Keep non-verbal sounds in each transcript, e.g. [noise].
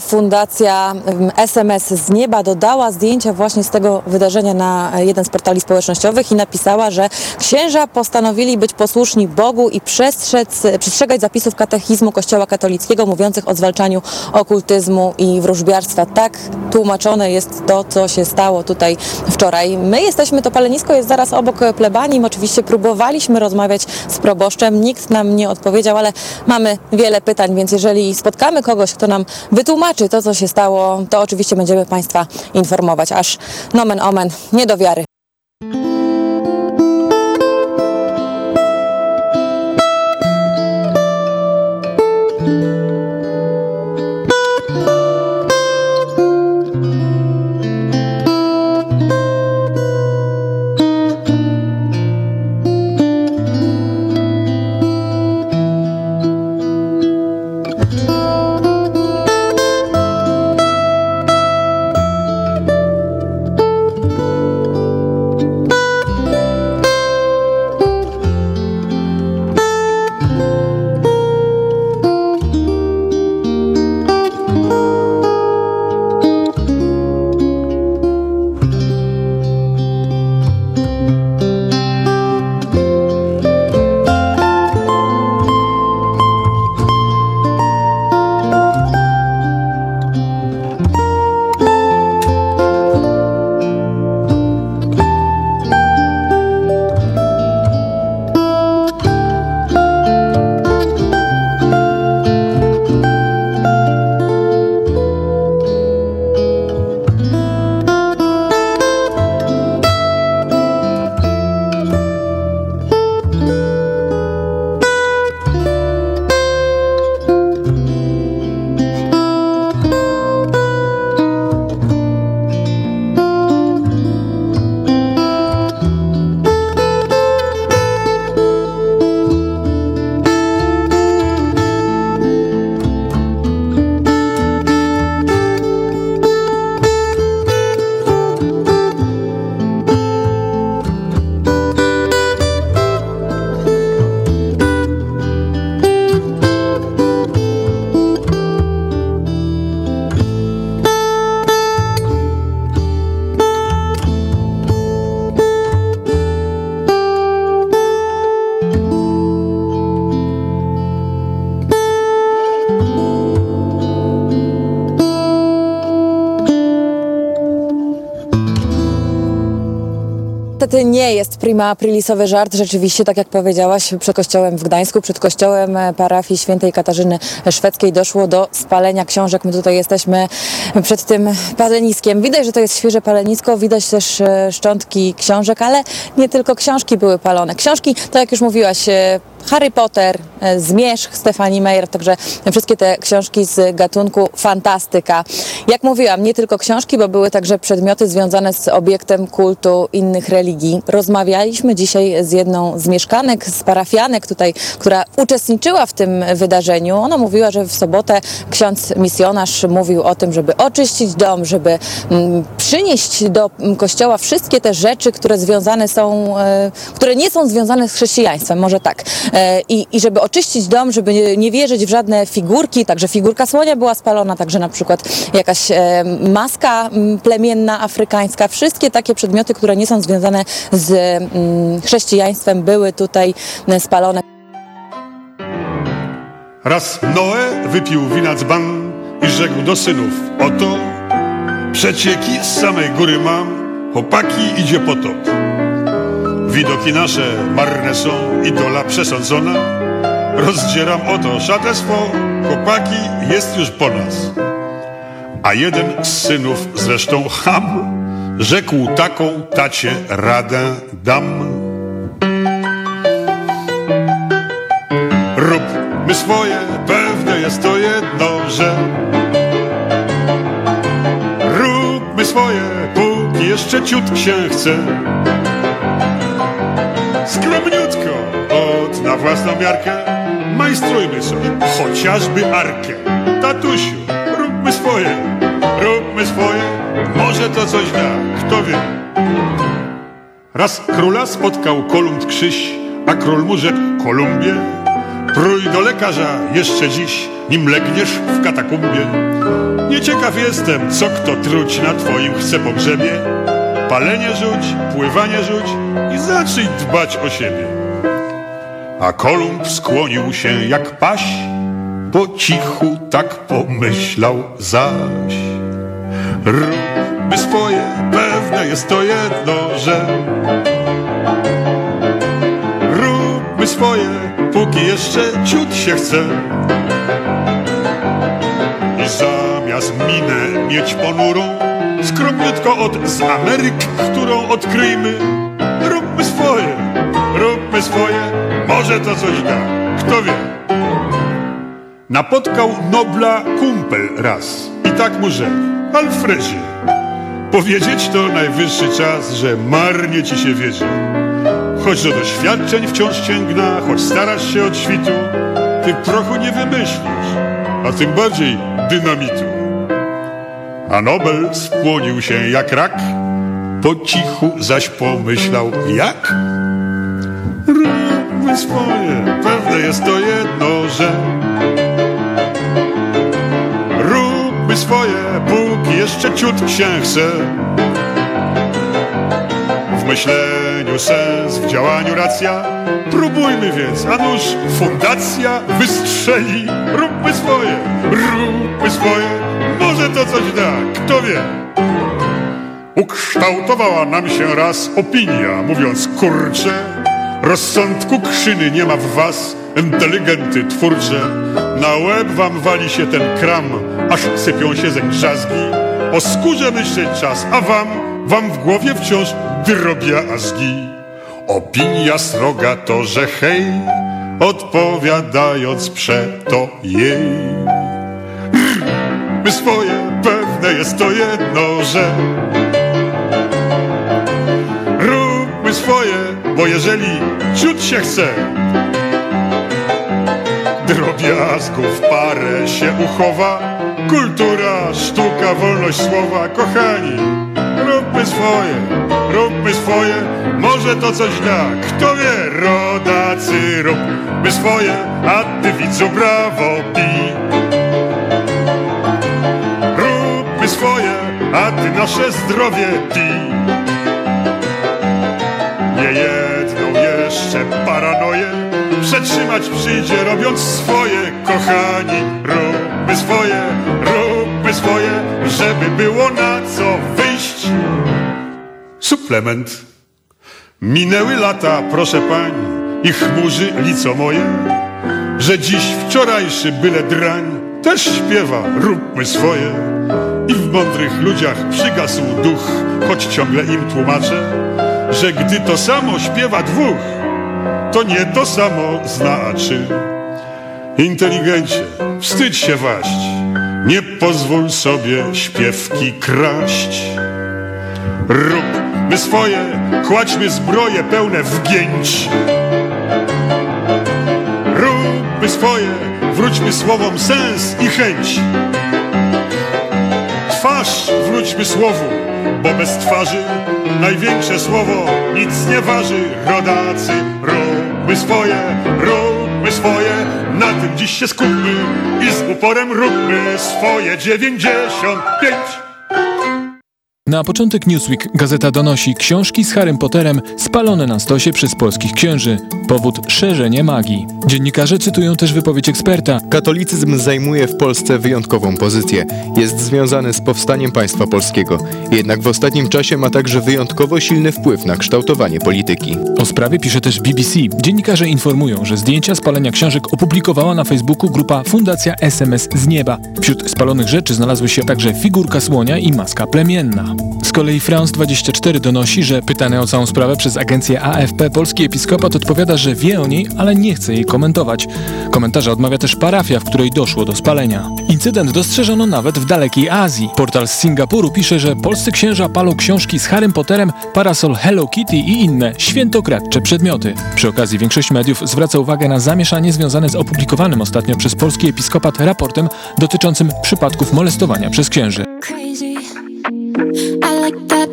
Fundacja SMS z nieba dodała zdjęcia właśnie z tego wydarzenia na jeden z portali społecznościowych i napisała, że księża postanowili być posłuszni Bogu i przestrzec, przestrzegać zapisów katechizmu Kościoła katolickiego mówiących o zwalczaniu okultyzmu i wróżbiarstwa. Tak tłumaczone jest to, co się stało tutaj wczoraj. My jesteśmy, to palenisko jest zaraz obok plebanii. Oczywiście próbowaliśmy rozmawiać proboszczem, nikt nam nie odpowiedział, ale mamy wiele pytań, więc jeżeli spotkamy kogoś, kto nam wytłumaczy to, co się stało, to oczywiście będziemy Państwa informować, aż nomen omen, nie do wiary. Nie jest prima aprilisowy żart. Rzeczywiście, tak jak powiedziałaś, przed kościołem w Gdańsku, przed kościołem e, parafii świętej Katarzyny Szwedzkiej doszło do spalenia książek. My tutaj jesteśmy przed tym paleniskiem. Widać, że to jest świeże palenisko, widać też e, szczątki książek, ale nie tylko książki były palone. Książki, tak jak już mówiłaś, e, Harry Potter, Zmierzch Stefani Meyer, także wszystkie te książki z gatunku fantastyka. Jak mówiłam, nie tylko książki, bo były także przedmioty związane z obiektem kultu innych religii. Rozmawialiśmy dzisiaj z jedną z mieszkanek, z parafianek tutaj, która uczestniczyła w tym wydarzeniu. Ona mówiła, że w sobotę ksiądz misjonarz mówił o tym, żeby oczyścić dom, żeby mm, przynieść do mm, kościoła wszystkie te rzeczy, które związane są, e, które nie są związane z chrześcijaństwem, może tak. E, I, I żeby oczyścić dom, żeby nie, nie wierzyć w żadne figurki, także figurka słonia była spalona, także na przykład jakaś e, maska plemienna afrykańska, wszystkie takie przedmioty, które nie są związane z mm, chrześcijaństwem były tutaj e, spalone. Raz Noe wypił wina dzban i rzekł do synów, oto przecieki z samej góry mam, chłopaki idzie potop. Widoki nasze marne są, idola przesądzona. Rozdzieram oto szatę swą, chłopaki jest już po nas. A jeden z synów, zresztą Ham, rzekł taką tacie radę dam. Róbmy swoje, pewne jest to jedno, że Róbmy swoje, póki jeszcze ciut się chce Skromniutko, od na własną miarkę Majstrujmy sobie, chociażby arkę Tatusiu, róbmy swoje, róbmy swoje Może to coś da, kto wie Raz króla spotkał Kolumb Krzyś, a król mu rzekł Kolumbie, prój do lekarza jeszcze dziś, nim legniesz w katakumbie. Nieciekaw jestem, co kto truć na twoim chce pogrzebie. Palenie rzuć, pływanie rzuć i zacznij dbać o siebie. A Kolumb skłonił się jak paś, po cichu tak pomyślał zaś. Róbmy swoje, pewne jest to jedno, że Róbmy swoje, póki jeszcze ciut się chce I zamiast minę mieć ponurą Skromniutko od z Ameryk, którą odkryjmy Róbmy swoje, róbmy swoje, może to coś da, kto wie? Napotkał Nobla kumpel raz. I tak mu rzekł. Alfredzie, powiedzieć to najwyższy czas, że marnie ci się wiedzie Choć do doświadczeń wciąż sięgna, choć starasz się od świtu Ty prochu nie wymyślisz, a tym bardziej dynamitu. A Nobel spłonił się jak rak Po cichu zaś pomyślał jak? Róbmy swoje, pewne jest to jedno, że Róbmy swoje, póki jeszcze ciut się chce. W myśleniu sens, w działaniu racja. Próbujmy więc, a nuż fundacja wystrzeli. Róbmy swoje, róbmy swoje Może to coś da, kto wie. Ukształtowała nam się raz opinia Mówiąc kurcze Rozsądku krzyny nie ma w was Inteligenty twórcze. Na łeb wam wali się ten kram Aż sypią się zeń drzazgi. O skórze myśleć czas A wam, wam w głowie wciąż drobiazgi Opinia sroga to, że hej Odpowiadając przeto jej. My swoje, pewne jest to jedno, że bo jeżeli ciut się chce Drobiazgów parę się uchowa. Kultura, sztuka, wolność słowa Kochani, róbmy swoje, róbmy swoje. Może to coś da, kto wie Rodacy, róbmy swoje A ty widzu brawo pij Róbmy swoje, a ty nasze zdrowie pij Nie jedną jeszcze paranoję. Przetrzymać przyjdzie robiąc swoje Kochani, róbmy swoje, róbmy swoje Żeby było na co wyjść. Suplement. Minęły lata, proszę pań I chmurzy lico moje Że dziś wczorajszy byle drań Też śpiewa, róbmy swoje. I w mądrych ludziach przygasł duch Choć ciągle im tłumaczę Że gdy to samo śpiewa dwóch To nie to samo znaczy. Inteligencie, wstydź się waść Nie pozwól sobie śpiewki kraść. Róbmy swoje, kładźmy zbroje pełne wgięć Róbmy swoje, wróćmy słowom sens i chęć. Twarz wróćmy słowu, bo bez twarzy Największe słowo nic nie waży. Rodacy, róbmy swoje, róbmy swoje Na tym dziś się skupmy i z uporem róbmy swoje. Dziewięćdziesiąt pięć. Na początek Newsweek gazeta donosi książki z Harrym Potterem spalone na stosie przez polskich księży. Powód szerzenie magii. Dziennikarze cytują też wypowiedź eksperta. Katolicyzm zajmuje w Polsce wyjątkową pozycję. Jest związany z powstaniem państwa polskiego. Jednak w ostatnim czasie ma także wyjątkowo silny wpływ na kształtowanie polityki. O sprawie pisze też BBC. Dziennikarze informują, że zdjęcia spalenia książek opublikowała na Facebooku grupa Fundacja SMS z Nieba. Wśród spalonych rzeczy znalazły się także figurka słonia i maska plemienna. Z kolei France 24 donosi, że pytany o całą sprawę przez agencję AFP polski episkopat odpowiada, że wie o niej, ale nie chce jej komentować. Komentarza odmawia też parafia, w której doszło do spalenia. Incydent dostrzeżono nawet w dalekiej Azji. Portal z Singapuru pisze, że polscy księża palą książki z Harrym Potterem, parasol Hello Kitty i inne świętokradcze przedmioty. Przy okazji większość mediów zwraca uwagę na zamieszanie związane z opublikowanym ostatnio przez polski episkopat raportem dotyczącym przypadków molestowania przez księży. like that,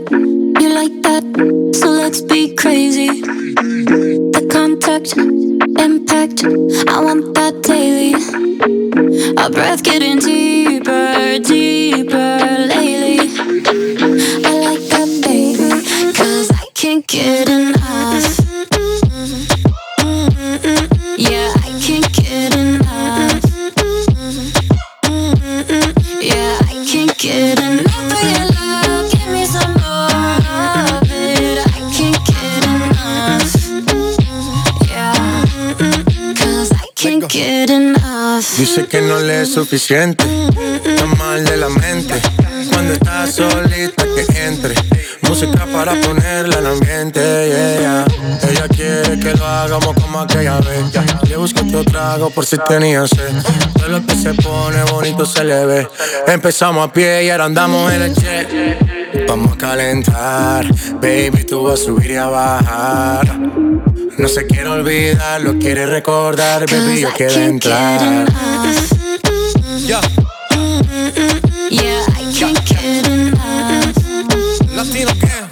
you like that, so let's be crazy. The contact, impact, I want that daily. I'll breath getting deeper, deeper lately. I like that, baby, cause I can't get enough. Dice que no le es suficiente, está mal de la mente. Cuando está solita que entre, música para ponerla en ambiente. yeah, yeah. Ella quiere que lo hagamos como aquella vez. Le busco otro trago por si tenía sed. Todo lo que se pone bonito se le ve. Empezamos a pie y ahora andamos en el jet. Vamos a calentar, baby, tú vas a subir y a bajar. No se quiere olvidar, lo quiere recordar, baby, yo I quiero can't get entrar. enough. Yeah. Yeah, I can't get enough. Latino gang.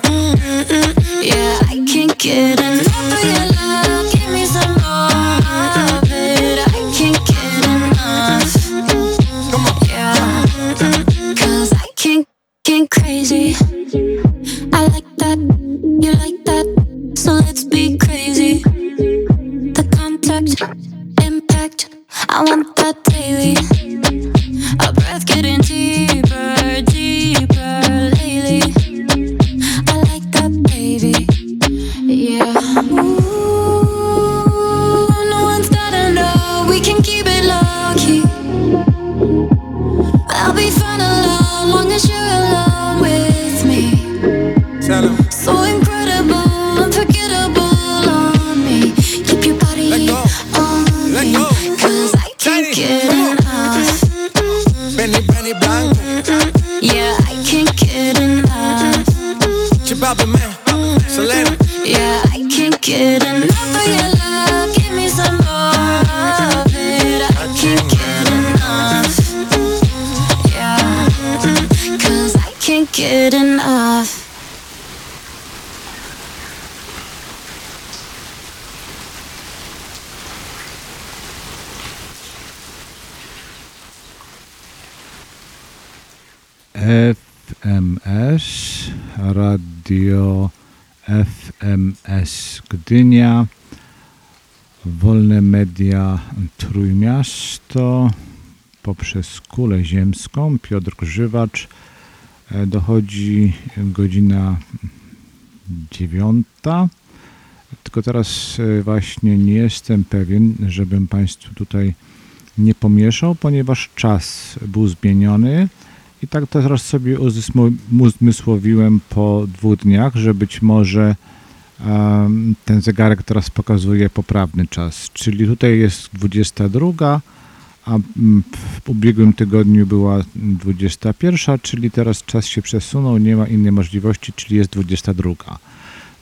Yeah, I can't get enough Gdynia, Wolne Media Trójmiasto, poprzez Kulę Ziemską, Piotr Grzywacz, E, dochodzi godzina dziewiąta. Tylko teraz e, właśnie nie jestem pewien, żebym Państwu tutaj nie pomieszał, ponieważ czas był zmieniony i tak teraz sobie uzmysł- uzmysłowiłem po dwóch dniach, że być może ten zegarek teraz pokazuje poprawny czas. Czyli tutaj jest 22, a mm, w ubiegłym tygodniu była 21, czyli teraz czas się przesunął, nie ma innej możliwości, czyli jest 22.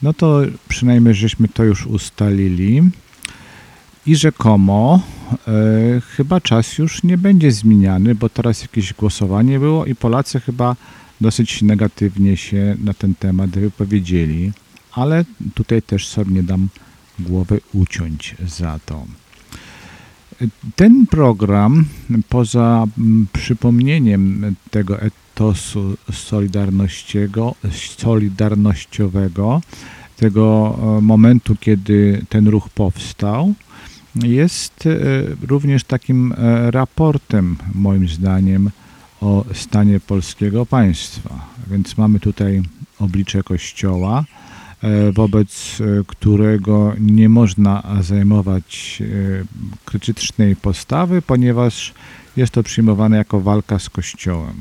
No to przynajmniej żeśmy to już ustalili. I rzekomo e, chyba czas już nie będzie zmieniany, bo teraz jakieś głosowanie było i Polacy chyba dosyć negatywnie się na ten temat wypowiedzieli, ale tutaj też sobie nie dam głowy uciąć za to. Ten program, poza mm, przypomnieniem tego etosu solidarnościowego, tego e, momentu, kiedy ten ruch powstał, jest e, również takim e, raportem, moim zdaniem, o stanie polskiego państwa. Więc mamy tutaj oblicze Kościoła, wobec e, którego nie można zajmować e, krytycznej postawy, ponieważ jest to przyjmowane jako walka z Kościołem.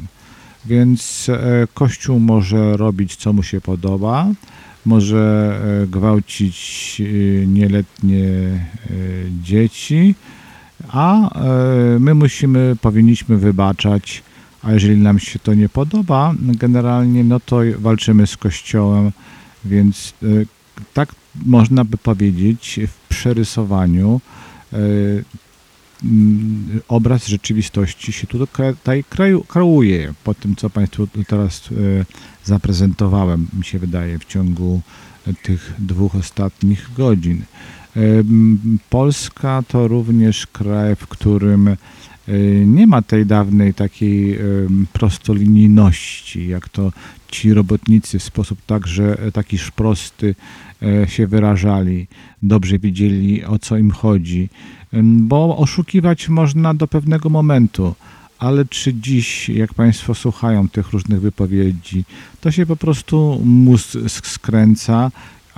Więc e, Kościół może robić, co mu się podoba, może e, gwałcić e, nieletnie e, dzieci, a e, my musimy, powinniśmy wybaczać, a jeżeli nam się to nie podoba, generalnie, no to walczymy z Kościołem, więc e, tak można by powiedzieć w przerysowaniu e, mm, obraz rzeczywistości się tutaj kreuje po tym, co Państwu teraz e, zaprezentowałem, mi się wydaje, w ciągu tych dwóch ostatnich godzin. Polska to również kraj, w którym nie ma tej dawnej takiej prostolinijności, jak to ci robotnicy w sposób także e, taki prosty e, się wyrażali, dobrze wiedzieli o co im chodzi, bo oszukiwać można do pewnego momentu. Ale czy dziś, jak Państwo słuchają tych różnych wypowiedzi, to się po prostu mózg sk- skręca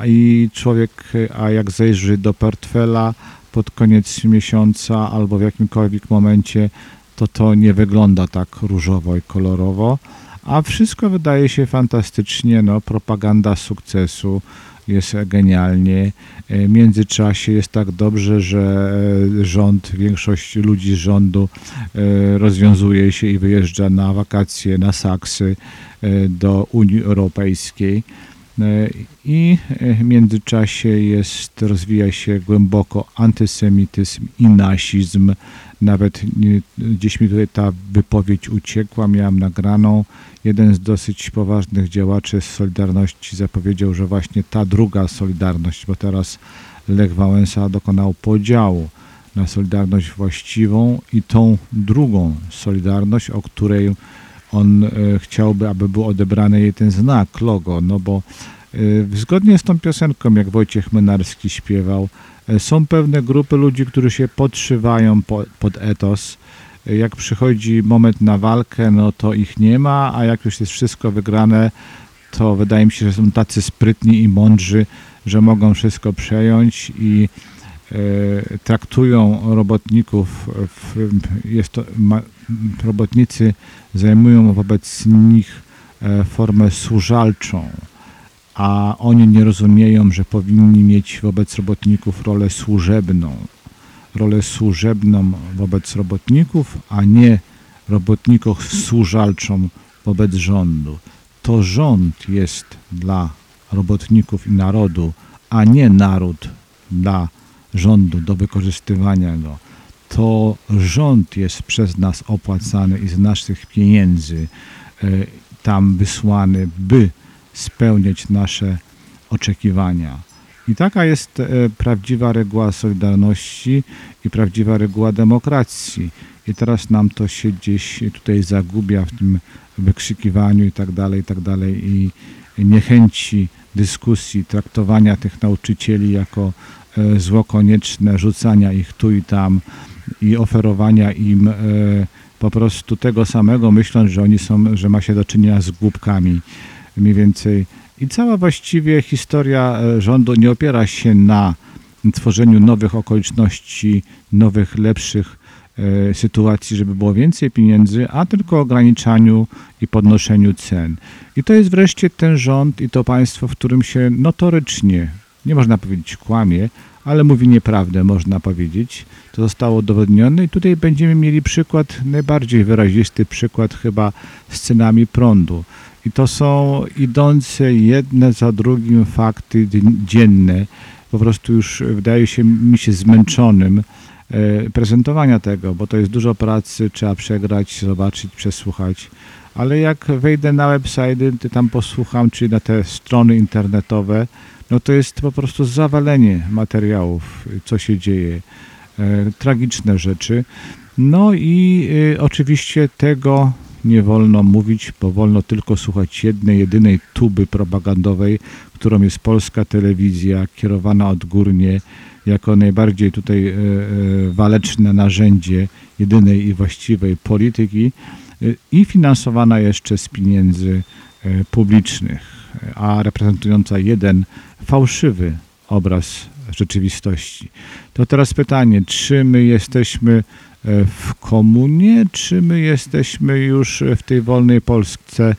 i człowiek, a jak zajrzy do portfela pod koniec miesiąca albo w jakimkolwiek momencie, to to nie wygląda tak różowo i kolorowo, a wszystko wydaje się fantastycznie, no propaganda sukcesu jest genialnie. E, W międzyczasie jest tak dobrze, że e, rząd, większość ludzi z rządu e, rozwiązuje się i wyjeżdża na wakacje na Saksy do Unii Europejskiej. E, I w międzyczasie jest, rozwija się głęboko antysemityzm i nasizm. Nawet gdzieś mi tutaj ta wypowiedź uciekła, miałem nagraną. Jeden z dosyć poważnych działaczy z Solidarności zapowiedział, że właśnie ta druga Solidarność, bo teraz Lech Wałęsa dokonał podziału na Solidarność właściwą i tą drugą Solidarność, o której on e, chciałby, aby był odebrany jej ten znak, logo, no bo e, zgodnie z tą piosenką, jak Wojciech Mynarski śpiewał, e, są pewne grupy ludzi, którzy się podszywają po, pod etos. Jak przychodzi moment na walkę, no to ich nie ma, a jak już jest wszystko wygrane, to wydaje mi się, że są tacy sprytni i mądrzy, że mogą wszystko przejąć i traktują robotników, jest to, ma, robotnicy zajmują wobec nich e, formę służalczą, a oni nie rozumieją, że powinni mieć wobec robotników rolę służebną. Rolę służebną wobec robotników, a nie robotników służalczą wobec rządu. To rząd jest dla robotników i narodu, a nie naród dla rządu do wykorzystywania go. To rząd jest przez nas opłacany i z naszych pieniędzy e, tam wysłany, by spełniać nasze oczekiwania. I taka jest e, prawdziwa reguła Solidarności i prawdziwa reguła demokracji. I teraz nam to się gdzieś tutaj zagubia w tym wykrzykiwaniu i tak dalej, i tak dalej i niechęci dyskusji, traktowania tych nauczycieli jako zło konieczne, rzucania ich tu i tam i oferowania im e, po prostu tego samego, myśląc, że oni są, że ma się do czynienia z głupkami mniej więcej. I cała właściwie historia e, rządu nie opiera się na tworzeniu nowych okoliczności, nowych, lepszych e, sytuacji, żeby było więcej pieniędzy, a tylko ograniczaniu i podnoszeniu cen. I to jest wreszcie ten rząd i to państwo, w którym się notorycznie, nie można powiedzieć kłamie, ale mówi nieprawdę, można powiedzieć. To zostało udowodnione i tutaj będziemy mieli przykład, najbardziej wyrazisty przykład chyba z cenami prądu. I to są idące jedne za drugim fakty dzienne. Po prostu już wydaje się mi się zmęczonym e, prezentowania tego, bo to jest dużo pracy, trzeba przegrać, zobaczyć, przesłuchać. Ale jak wejdę na website, tam posłucham, czy na te strony internetowe, no to jest po prostu zawalenie materiałów, co się dzieje. E, tragiczne rzeczy. No i e, oczywiście tego nie wolno mówić, bo wolno tylko słuchać jednej, jedynej tuby propagandowej, którą jest polska telewizja, kierowana odgórnie jako najbardziej tutaj e, waleczne narzędzie jedynej i właściwej polityki i finansowana jeszcze z pieniędzy publicznych, a reprezentująca jeden fałszywy obraz rzeczywistości. To teraz pytanie, czy my jesteśmy e, w komunie, czy my jesteśmy już w tej wolnej Polsce,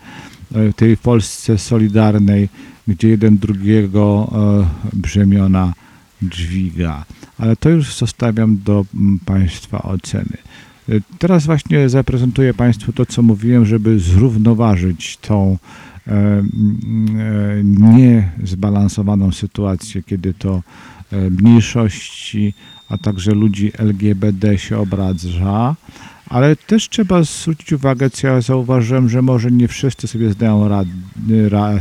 e, tej Polsce solidarnej, gdzie jeden drugiego e, brzemiona dźwiga. Ale to już zostawiam do Państwa oceny. Teraz właśnie zaprezentuję Państwu to, co mówiłem, żeby zrównoważyć tą niezbalansowaną sytuację, kiedy to e, mniejszości, a także ludzi LGBT się obraża, ale też trzeba zwrócić uwagę, co ja zauważyłem, że może nie wszyscy sobie zdają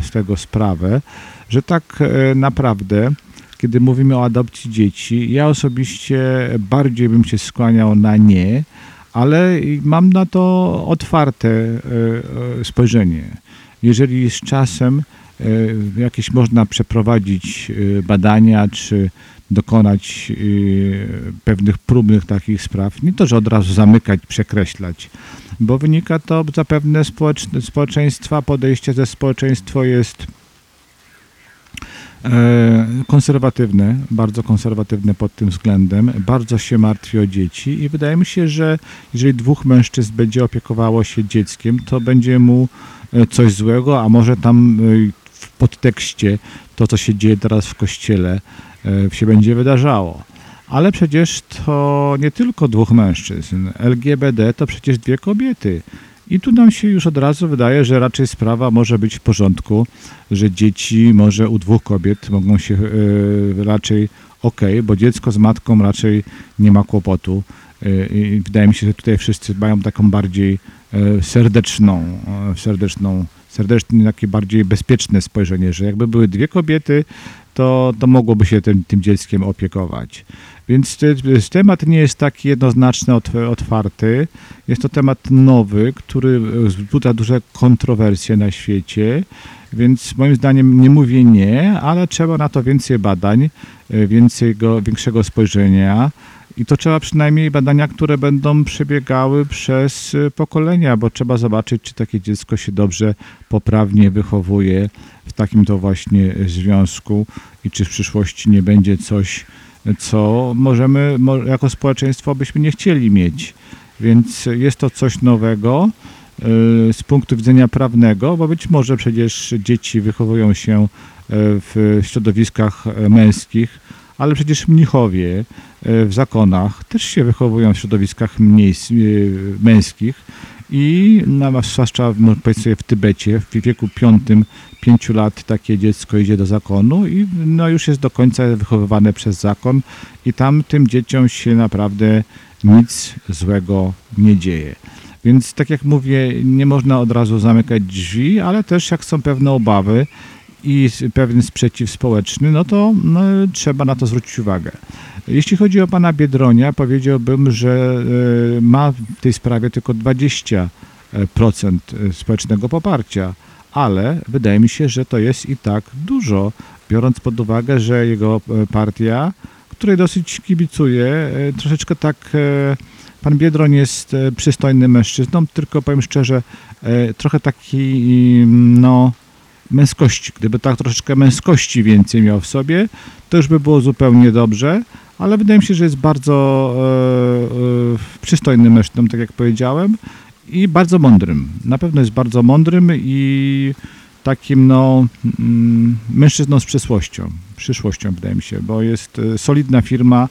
z tego sprawę, że tak e, naprawdę, kiedy mówimy o adopcji dzieci, ja osobiście bardziej bym się skłaniał na nie, ale mam na to otwarte e, e, spojrzenie. Jeżeli z czasem e, jakieś można przeprowadzić e, badania, czy dokonać e, pewnych próbnych takich spraw, nie to, że od razu zamykać, przekreślać, bo wynika to zapewne społeczne, społeczeństwa, podejście ze społeczeństwo jest konserwatywne, bardzo konserwatywne pod tym względem, bardzo się martwi o dzieci i wydaje mi się, że jeżeli dwóch mężczyzn będzie opiekowało się dzieckiem, to będzie mu coś złego, a może tam e, w podtekście to, co się dzieje teraz w kościele, e, się będzie wydarzało. Ale przecież to nie tylko dwóch mężczyzn. LGBT to przecież dwie kobiety. I tu nam się już od razu wydaje, że raczej sprawa może być w porządku, że dzieci może u dwóch kobiet mogą się e, raczej ok, bo dziecko z matką raczej nie ma kłopotu. E, I wydaje mi się, że tutaj wszyscy mają taką bardziej e, serdeczną, e, serdeczną, serdeczne, takie bardziej bezpieczne spojrzenie, że jakby były dwie kobiety, to, to mogłoby się tym, tym dzieckiem opiekować. Więc te- temat nie jest taki jednoznaczny, otw- otwarty. Jest to temat nowy, który e, wzbudza duże kontrowersje na świecie, więc moim zdaniem nie mówię nie, ale trzeba na to więcej badań, e, więcej go, większego spojrzenia. I to trzeba przynajmniej badania, które będą przebiegały przez e, pokolenia, bo trzeba zobaczyć, czy takie dziecko się dobrze, poprawnie wychowuje w takim to właśnie związku i czy w przyszłości nie będzie coś, co możemy mo- jako społeczeństwo byśmy nie chcieli mieć. Więc jest to coś nowego z punktu widzenia prawnego, bo być może przecież dzieci wychowują się w środowiskach e, męskich, ale przecież mnichowie y, w zakonach też się wychowują w środowiskach mniejs- y, męskich i na, zwłaszcza no, powiedzmy w Tybecie w wieku piątym, pięciu lat takie dziecko idzie do zakonu i no, już jest do końca wychowywane przez zakon i tam tym dzieciom się naprawdę nic złego nie dzieje. Więc tak jak mówię, nie można od razu zamykać drzwi, ale też jak są pewne obawy i pewien sprzeciw społeczny, no to no, trzeba na to zwrócić uwagę. Jeśli chodzi o pana Biedronia, powiedziałbym, że e, ma w tej sprawie tylko 20% społecznego poparcia, ale wydaje mi się, że to jest i tak dużo, biorąc pod uwagę, że jego e, partia, której dosyć kibicuję, e, troszeczkę tak. e, Pan Biedroń jest e, przystojnym mężczyzną, tylko powiem szczerze, e, trochę taki, no, męskości. Gdyby tak troszeczkę męskości więcej miał w sobie, to już by było zupełnie dobrze, ale wydaje mi się, że jest bardzo e, e, przystojnym mężczyzną, tak jak powiedziałem, i bardzo mądrym. Na pewno jest bardzo mądrym i takim no, mm, mężczyzną z przyszłością. Przyszłością wydaje mi się, bo jest e, solidna firma,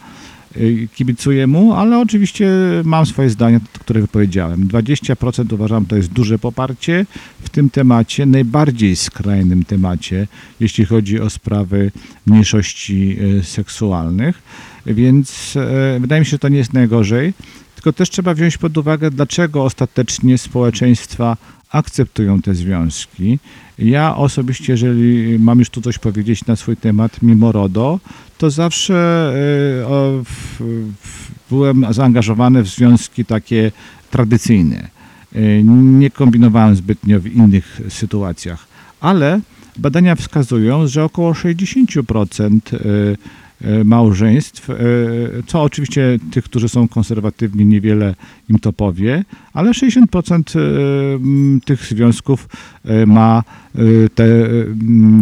kibicuję mu, ale oczywiście mam swoje zdanie, które wypowiedziałem. 20% uważam to jest duże poparcie w tym temacie, najbardziej skrajnym temacie, jeśli chodzi o sprawy mniejszości e, seksualnych, więc e, wydaje mi się, że to nie jest najgorzej. Tylko też trzeba wziąć pod uwagę, dlaczego ostatecznie społeczeństwa akceptują te związki. Ja osobiście, jeżeli mam już tu coś powiedzieć na swój temat, mimo RODO, to zawsze e, o, byłem zaangażowany w związki takie tradycyjne. E, Nie kombinowałem zbytnio w innych sytuacjach, ale badania wskazują, że około 60% e, e, małżeństw, e, co oczywiście tych, którzy są konserwatywni, niewiele im to powie, ale 60% e, tych związków e, ma e, te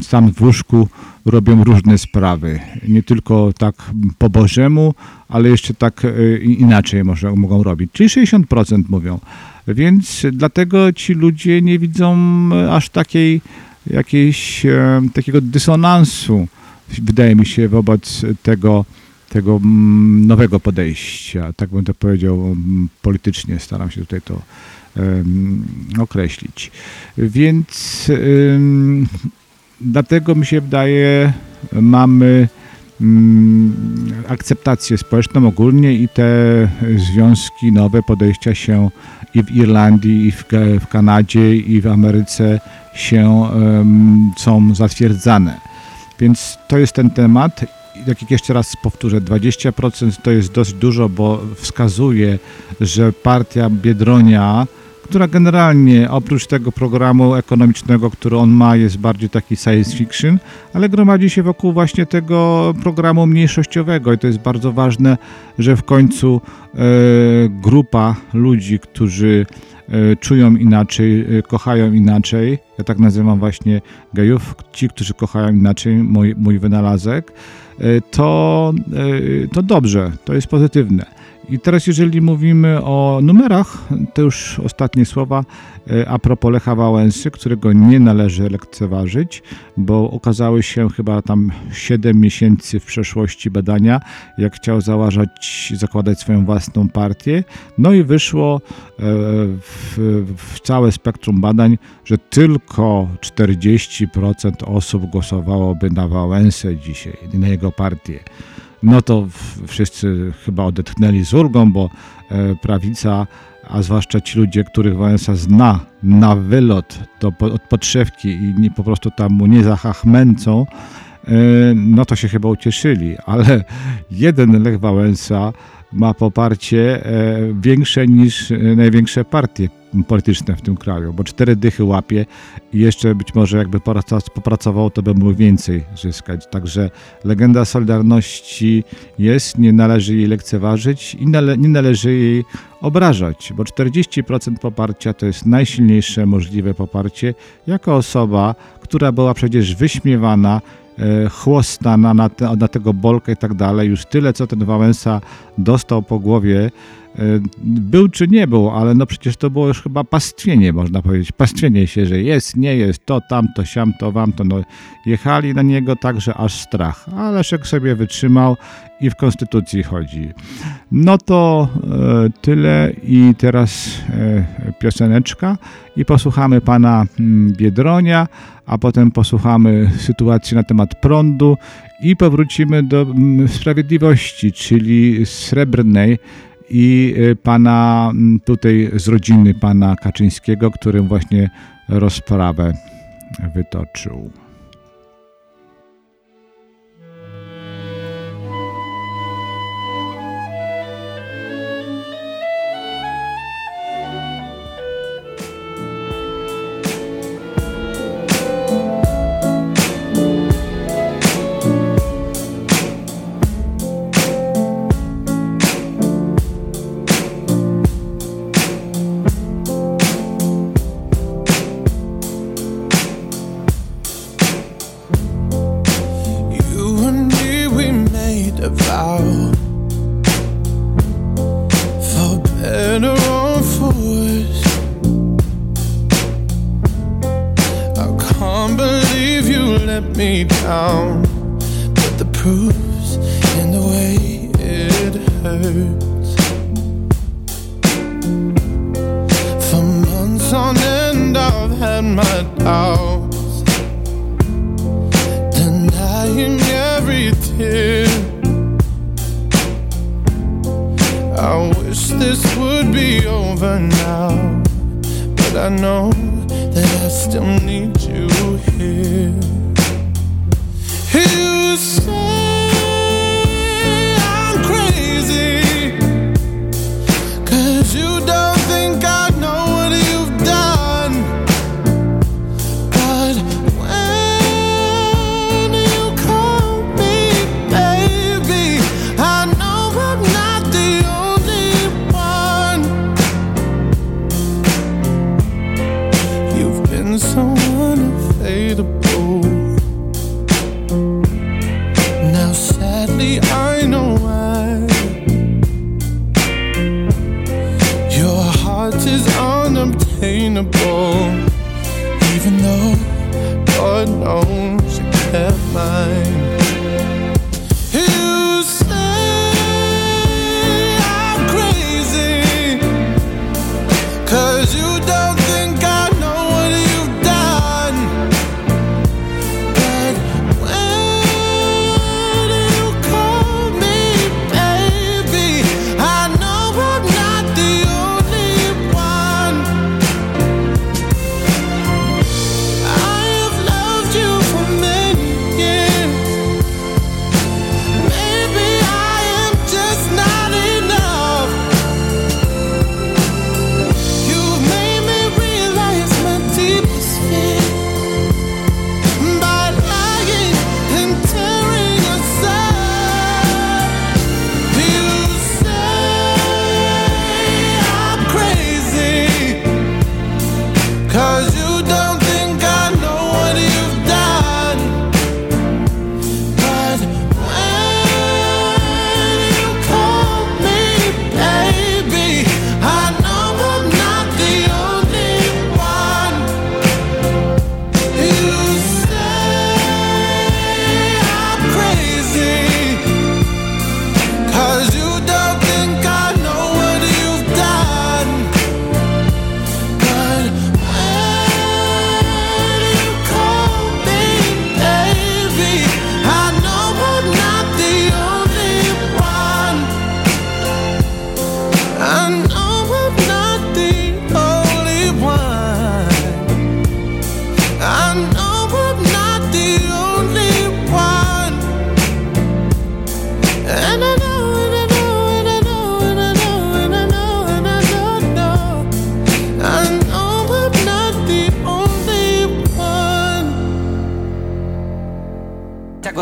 sam w łóżku robią różne sprawy. Nie tylko tak po Bożemu, ale jeszcze tak e, inaczej może, mogą robić. Czyli 60% mówią. Więc dlatego ci ludzie nie widzą e, aż takiej jakiejś e, takiego dysonansu, wydaje mi się, wobec tego, tego mm, nowego podejścia. Tak bym to powiedział mm, politycznie, staram się tutaj to em, określić. Więc em, dlatego mi się wydaje, mamy mm, akceptację społeczną ogólnie i te związki, nowe podejścia się i w Irlandii, i w, w Kanadzie, i w Ameryce się em, są zatwierdzane. Więc to jest ten temat. Jak jeszcze raz powtórzę, 20% to jest dość dużo, bo wskazuje, że partia Biedronia, która generalnie oprócz tego programu ekonomicznego, który on ma, jest bardziej taki science fiction, ale gromadzi się wokół właśnie tego programu mniejszościowego i to jest bardzo ważne, że w końcu e, grupa ludzi, którzy e, czują inaczej, e, kochają inaczej, ja tak nazywam właśnie gejów, ci, którzy kochają inaczej mój, mój wynalazek, e, to, e, to dobrze, to jest pozytywne. I teraz, jeżeli mówimy o numerach, to już ostatnie słowa e, a propos Lecha Wałęsy, którego nie należy lekceważyć, bo okazały się chyba tam 7 miesięcy w przeszłości badania, jak chciał załażać, zakładać swoją własną partię. No i wyszło e, w, w całe spektrum badań, że tylko 40% osób głosowałoby na Wałęsę dzisiaj, na jego partię no to wszyscy chyba odetchnęli z ulgą, bo e, prawica, a zwłaszcza ci ludzie, których Wałęsa zna na wylot do, od podszewki i nie, po prostu tam mu nie zachachmęcą, e, no to się chyba ucieszyli, ale jeden Lech Wałęsa ma poparcie e, większe niż największe partie polityczne w tym kraju, bo cztery dychy łapie i jeszcze być może jakby popracował, to by mógł więcej zyskać. Także legenda Solidarności jest, nie należy jej lekceważyć i nale, nie należy jej obrażać, bo 40% poparcia to jest najsilniejsze możliwe poparcie jako osoba, która była przecież wyśmiewana e, chłostana na, te, na tego Bolka i tak dalej. Już tyle, co ten Wałęsa dostał po głowie był czy nie był, ale no przecież to było już chyba pastwienie, można powiedzieć. Pastwienie się, że jest, nie jest, to tamto, siamto, wamto. No, jechali na niego także aż strach. Ale Leszek sobie wytrzymał i w konstytucji chodzi. No to e, tyle i teraz e, pioseneczka i posłuchamy pana mm, Biedronia, a potem posłuchamy sytuacji na temat prądu i powrócimy do mm, sprawiedliwości, czyli srebrnej, i y, pana tutaj z rodziny pana Kaczyńskiego, którym właśnie rozprawę wytoczył.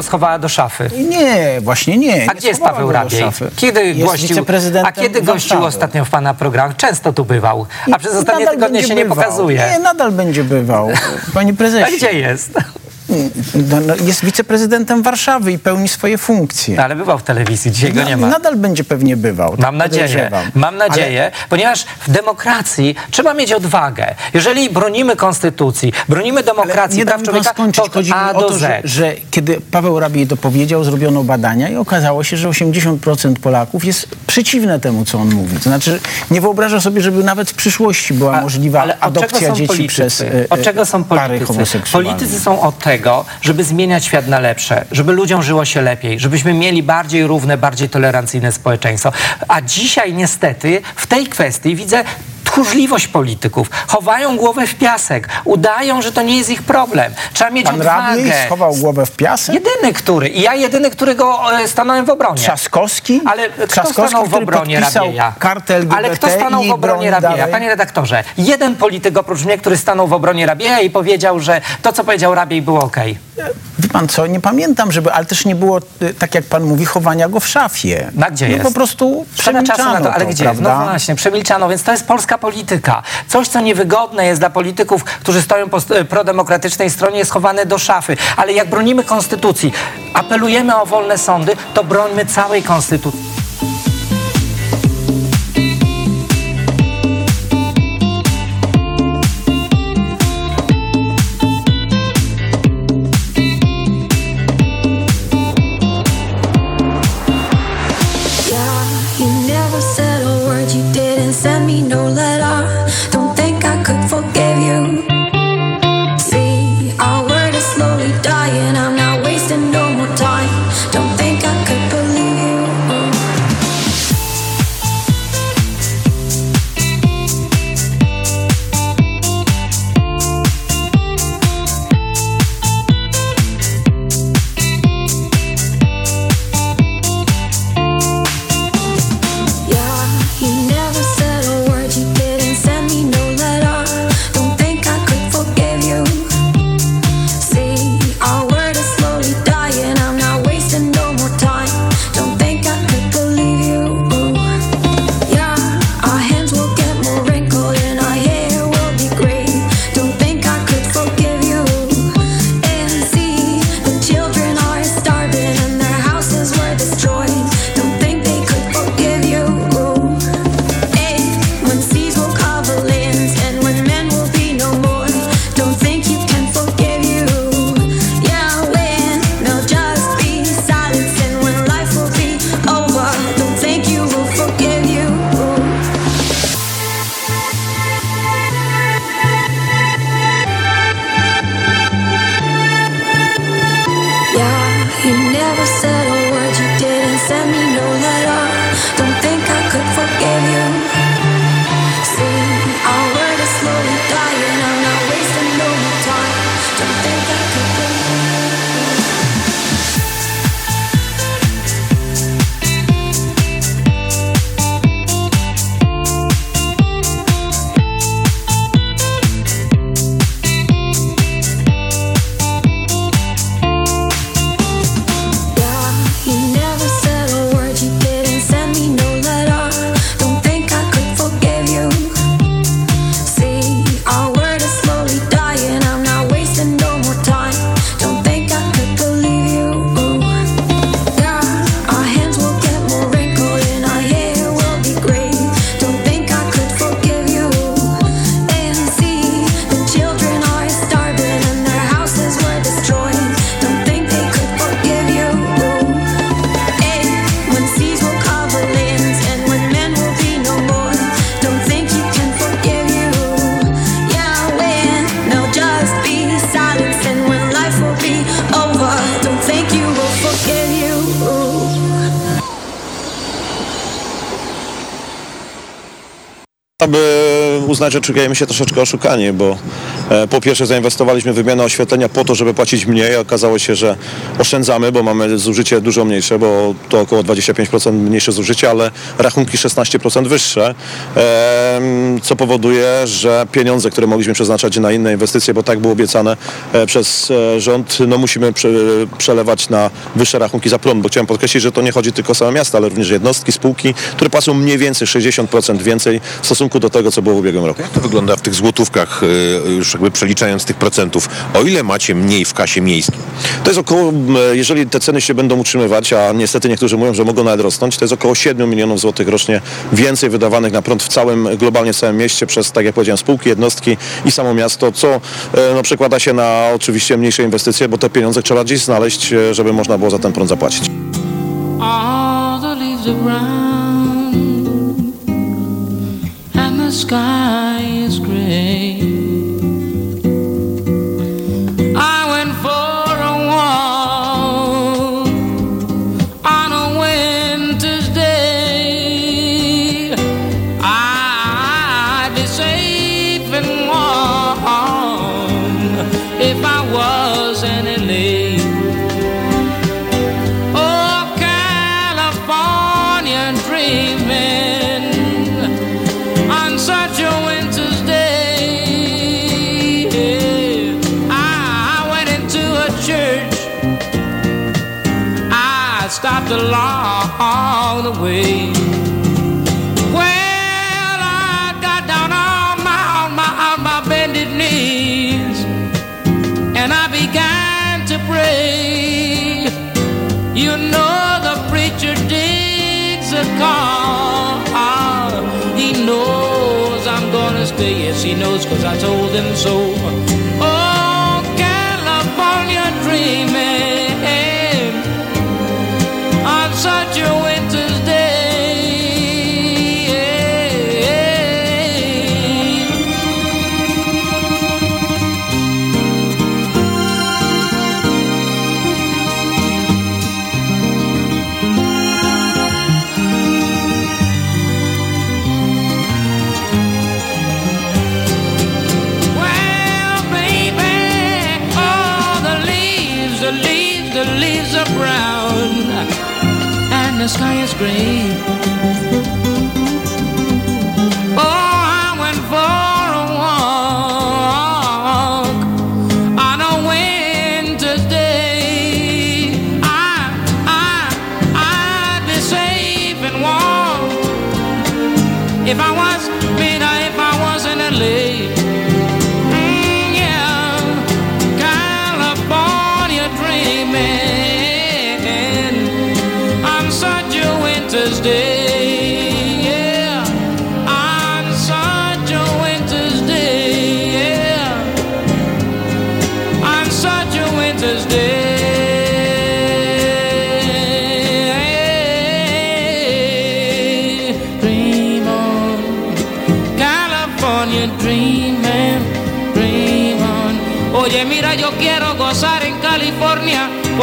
Schowała do szafy. Nie, właśnie nie. A nie gdzie jest schowała Paweł go do Rabiej? szafy. Kiedy jest gościł, wiceprezydentem a kiedy gościł Warszawy. ostatnio w pana programach? Często tu bywał, a przez ostatnie nadal tygodnie będzie się nie bywał. pokazuje. Nie, nadal będzie bywał. Panie A prezesie. gdzie jest? No, no, Jest wiceprezydentem Warszawy i pełni swoje funkcje. Ale bywał w telewizji, dzisiaj go No, nie ma. Nadal będzie pewnie bywał. tak Mam nadzieję, mam nadzieję, ponieważ w demokracji trzeba mieć odwagę. Jeżeli bronimy konstytucji, bronimy demokracji, nie praw człowieka, skończyć. to Chodzi A do to, że, że kiedy Paweł Rabiej to powiedział, zrobiono badania i okazało się, że 80% Polaków jest przeciwne temu, co on mówi. To znaczy, nie wyobraża sobie, żeby nawet w przyszłości była A- możliwa ale adopcja dzieci politycy? przez e, Od czego są pary politycy? homoseksualne. Politycy są od tego, żeby zmieniać świat na lepsze, żeby ludziom żyło się lepiej, żebyśmy mieli bardziej równe, bardziej tolerancyjne społeczeństwo. A dzisiaj niestety w tej kwestii widzę tchórzliwość polityków. Chowają głowę w piasek, udają, że to nie jest ich problem. Trzeba mieć Pan odwagę. schował głowę w piasek? Jedyny, który. I ja jedyny, który go e, stanąłem w obronie. Trzaskowski? Ale kto Trzaskowski, stanął w obronie Rabieja? kartę LGBT Ale kto stanął w obronie broni Rabieja? dalej? Panie redaktorze, jeden polityk oprócz mnie, który stanął w obronie Rabieja i powiedział, że to, co powiedział Rabiej, było okej. Wie pan co, nie pamiętam, żeby, ale też nie było, y, tak jak pan mówi, chowania go w szafie. Na gdzie no jest? po prostu Szkoda czasu przemilczano na to, ale to, gdzie? prawda? No właśnie, przemilczano, więc to jest polska polityka. Coś, co niewygodne jest dla polityków, którzy stoją po st- prodemokratycznej stronie, jest chowane do szafy. Ale jak bronimy konstytucji, apelujemy o wolne sądy, to brońmy całej konstytucji. Że czujemy się troszeczkę oszukani, bo e, po pierwsze zainwestowaliśmy w wymianę oświetlenia po to, żeby płacić mniej, a okazało się, że oszczędzamy, bo mamy zużycie dużo mniejsze, bo to około 25% mniejsze zużycie, ale rachunki 16% wyższe, co powoduje, że pieniądze, które mogliśmy przeznaczać na inne inwestycje, bo tak było obiecane przez e, rząd, no musimy prze, przelewać na wyższe rachunki za prąd, bo chciałem podkreślić, że to nie chodzi tylko o same miasta, ale również jednostki, spółki, które płacą mniej więcej 60% więcej w stosunku do tego, co było w ubiegłym roku. Jak to wygląda w tych złotówkach, y, już jakby przeliczając tych procentów? O ile macie mniej w kasie miejskiej? To jest około, jeżeli te ceny się będą utrzymywać, a niestety niektórzy mówią, że mogą nawet rosnąć, to jest około 7 milionów złotych rocznie więcej wydawanych na prąd w całym, globalnie w całym mieście przez, tak jak powiedziałem, spółki, jednostki i samo miasto, co e, no, przekłada się na oczywiście mniejsze inwestycje, bo te pieniądze trzeba gdzieś znaleźć, e, żeby można było za ten prąd zapłacić. And the sky is gray. Stopped along the way. Cause I told him so. Sky is gray.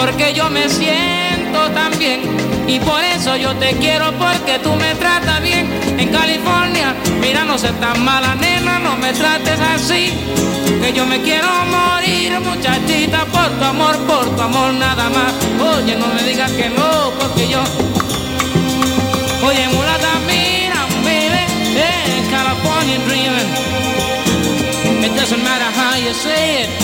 Porque yo me siento tan bien. Y por eso yo te quiero porque tú me tratas bien en California. Mira, no seas tan mala nena, no me trates así. Que yo me quiero morir, muchachita, por tu amor, por tu amor nada más. Oye, no me digas que no, porque yo Oye, mulata, mira, baby, yeah, California dreaming. It doesn't matter how you say it.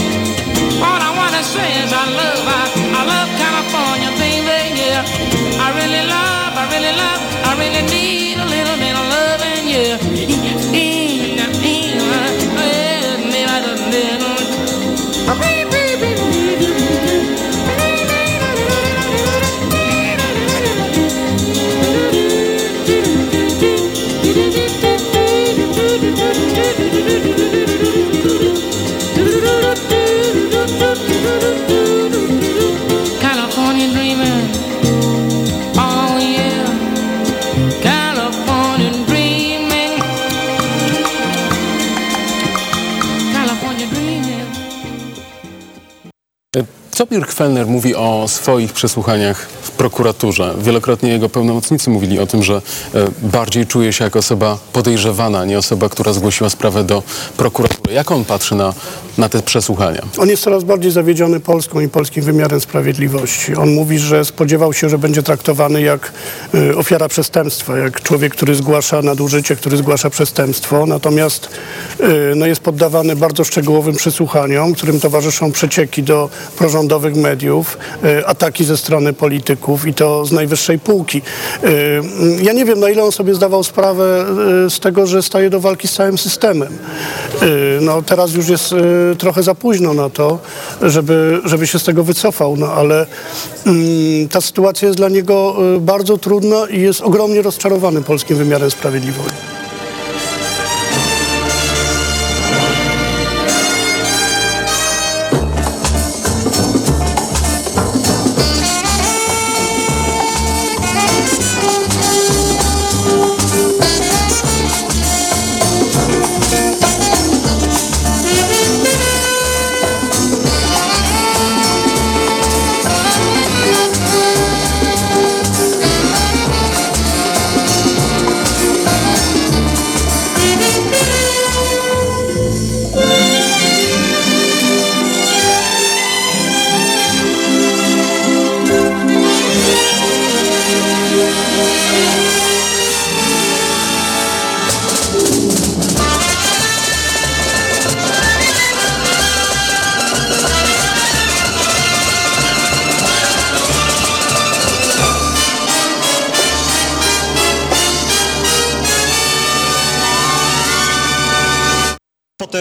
All I wanna say is I love, I, I love California, baby, yeah. I really love, I really love, I really need a little bit of loving, yeah. yeah, yeah, yeah, yeah, yeah, California Co Birk-Fellner mówi o swoich przesłuchaniach w prokuraturze? Wielokrotnie jego pełnomocnicy mówili o tym, że e, bardziej czuje się jako osoba podejrzewana, nie osoba, która zgłosiła sprawę do prokuratury. Jak on patrzy na, na te przesłuchania? On jest coraz bardziej zawiedziony Polską i polskim wymiarem sprawiedliwości. On mówi, że spodziewał się, że będzie traktowany jak y, ofiara przestępstwa, jak człowiek, który zgłasza nadużycie, który zgłasza przestępstwo. Natomiast y, no, jest poddawany bardzo szczegółowym przesłuchaniom, którym towarzyszą przecieki do prorządowych mediów, y, ataki ze strony polityków i to z najwyższej półki. Y, Ja nie wiem, na ile on sobie zdawał sprawę z tego, że staje do walki z całym systemem. Y, No, teraz już jest y, trochę za późno na to, żeby, żeby się z tego wycofał, no ale mm, ta sytuacja jest dla niego y, bardzo trudna i jest ogromnie rozczarowany polskim wymiarem sprawiedliwości.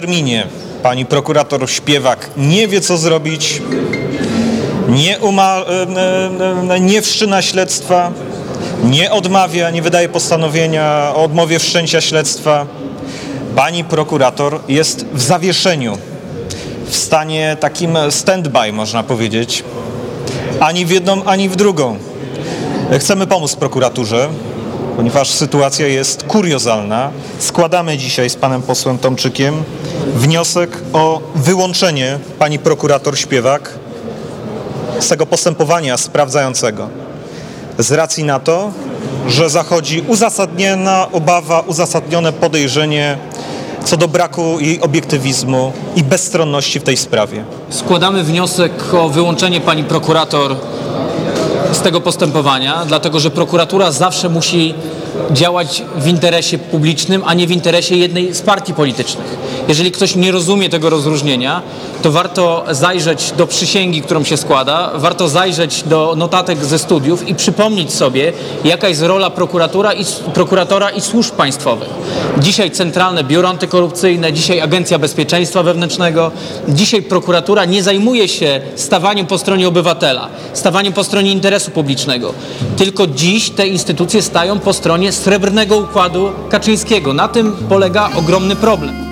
Terminie pani prokurator Śpiewak nie wie co zrobić, nie, uma, e, e, nie wszczyna śledztwa, nie odmawia, nie wydaje postanowienia o odmowie wszczęcia śledztwa. Pani prokurator jest w zawieszeniu, w stanie takim stand-by można powiedzieć, ani w jedną, ani w drugą. Chcemy pomóc prokuraturze, ponieważ sytuacja jest kuriozalna. Składamy dzisiaj z panem posłem Tomczykiem wniosek o wyłączenie pani prokurator Śpiewak z tego postępowania sprawdzającego. Z racji na to, że zachodzi uzasadniona obawa, uzasadnione podejrzenie co do braku jej obiektywizmu i bezstronności w tej sprawie. Składamy wniosek o wyłączenie pani prokurator z tego postępowania, dlatego że prokuratura zawsze musi działać w interesie publicznym, a nie w interesie jednej z partii politycznych. Jeżeli ktoś nie rozumie tego rozróżnienia, to warto zajrzeć do przysięgi, którą się składa, warto zajrzeć do notatek ze studiów i przypomnieć sobie, jaka jest rola prokuratura i, prokuratora i służb państwowych. Dzisiaj Centralne Biuro Antykorupcyjne, dzisiaj Agencja Bezpieczeństwa Wewnętrznego, dzisiaj prokuratura nie zajmuje się stawaniem po stronie obywatela, stawaniem po stronie interesu publicznego, tylko dziś te instytucje stają po stronie srebrnego układu Kaczyńskiego. Na tym polega ogromny problem.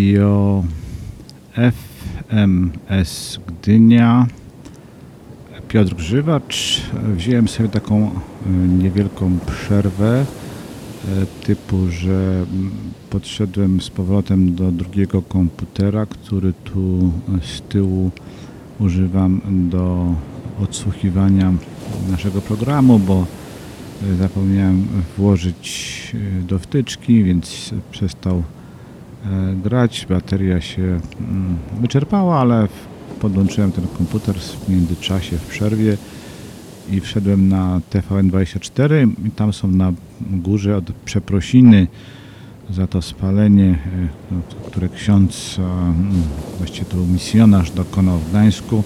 Radio FMS Gdynia. Piotr Grzywacz. Wziąłem sobie taką e, niewielką przerwę e, typu, że mm, podszedłem z powrotem do drugiego komputera, który tu z tyłu używam do odsłuchiwania naszego programu, bo e, zapomniałem włożyć e, do wtyczki, więc przestał e, grać. Bateria się mm, wyczerpała, ale podłączyłem ten komputer w międzyczasie w przerwie i wszedłem na TVN24 i tam są na górze od przeprosiny za to spalenie, e, no, które ksiądz, mm, właściwie to misjonarz dokonał w Gdańsku.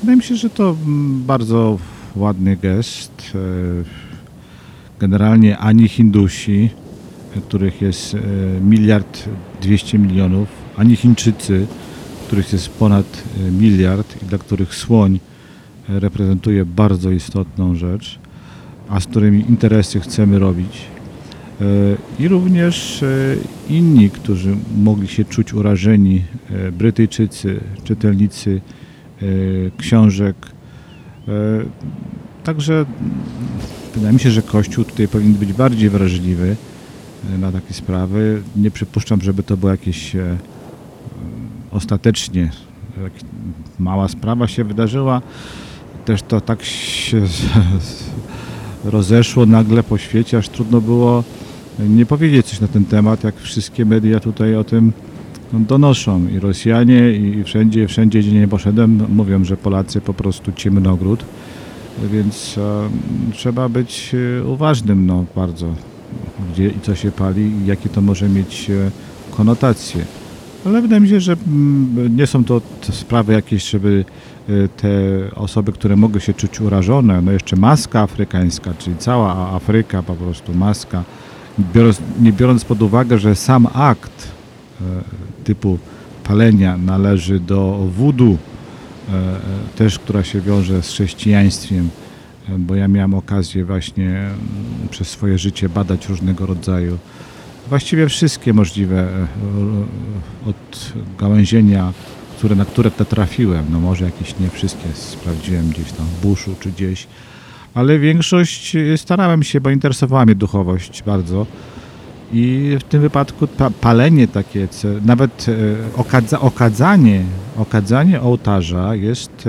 Wydaje mi się, że to mm, bardzo ładny gest. E, Generalnie ani Hindusi, których jest e, miliard dwieście milionów, ani Chińczycy, których jest ponad e, miliard i dla których słoń e, reprezentuje bardzo istotną rzecz, a z którymi interesy chcemy robić. I również inni, którzy mogli się czuć urażeni, Brytyjczycy, czytelnicy książek. Także wydaje mi się, że Kościół tutaj powinien być bardziej wrażliwy na takie sprawy. Nie przypuszczam, żeby to było jakieś e, ostatecznie mała sprawa się wydarzyła. Też to tak się rozeszło nagle po świecie, aż trudno było nie powiedzieć coś na ten temat, jak wszystkie media tutaj o tym donoszą. I Rosjanie, i wszędzie, wszędzie gdzie nie poszedłem, mówią, że Polacy po prostu ciemnogród. Więc e, trzeba być e, uważnym no, bardzo, gdzie i co się pali i jakie to może mieć e, konotacje. Ale wydaje mi się, że mm, nie są to sprawy jakieś, żeby e, te osoby, które mogą się czuć urażone, no jeszcze maska afrykańska, czyli cała Afryka po prostu maska, biorąc, nie biorąc pod uwagę, że sam akt e, typu palenia należy do wudu, też która się wiąże z chrześcijaństwem, bo ja miałem okazję właśnie mm, przez swoje życie badać różnego rodzaju właściwie wszystkie możliwe e, od gałęzienia, które, na które te trafiłem, no może jakieś nie wszystkie sprawdziłem gdzieś tam w buszu czy gdzieś, ale większość e, starałem się, bo interesowała mnie duchowość bardzo. I w tym wypadku pa, palenie takie, nawet e, okadza, okadzanie, okadzanie ołtarza jest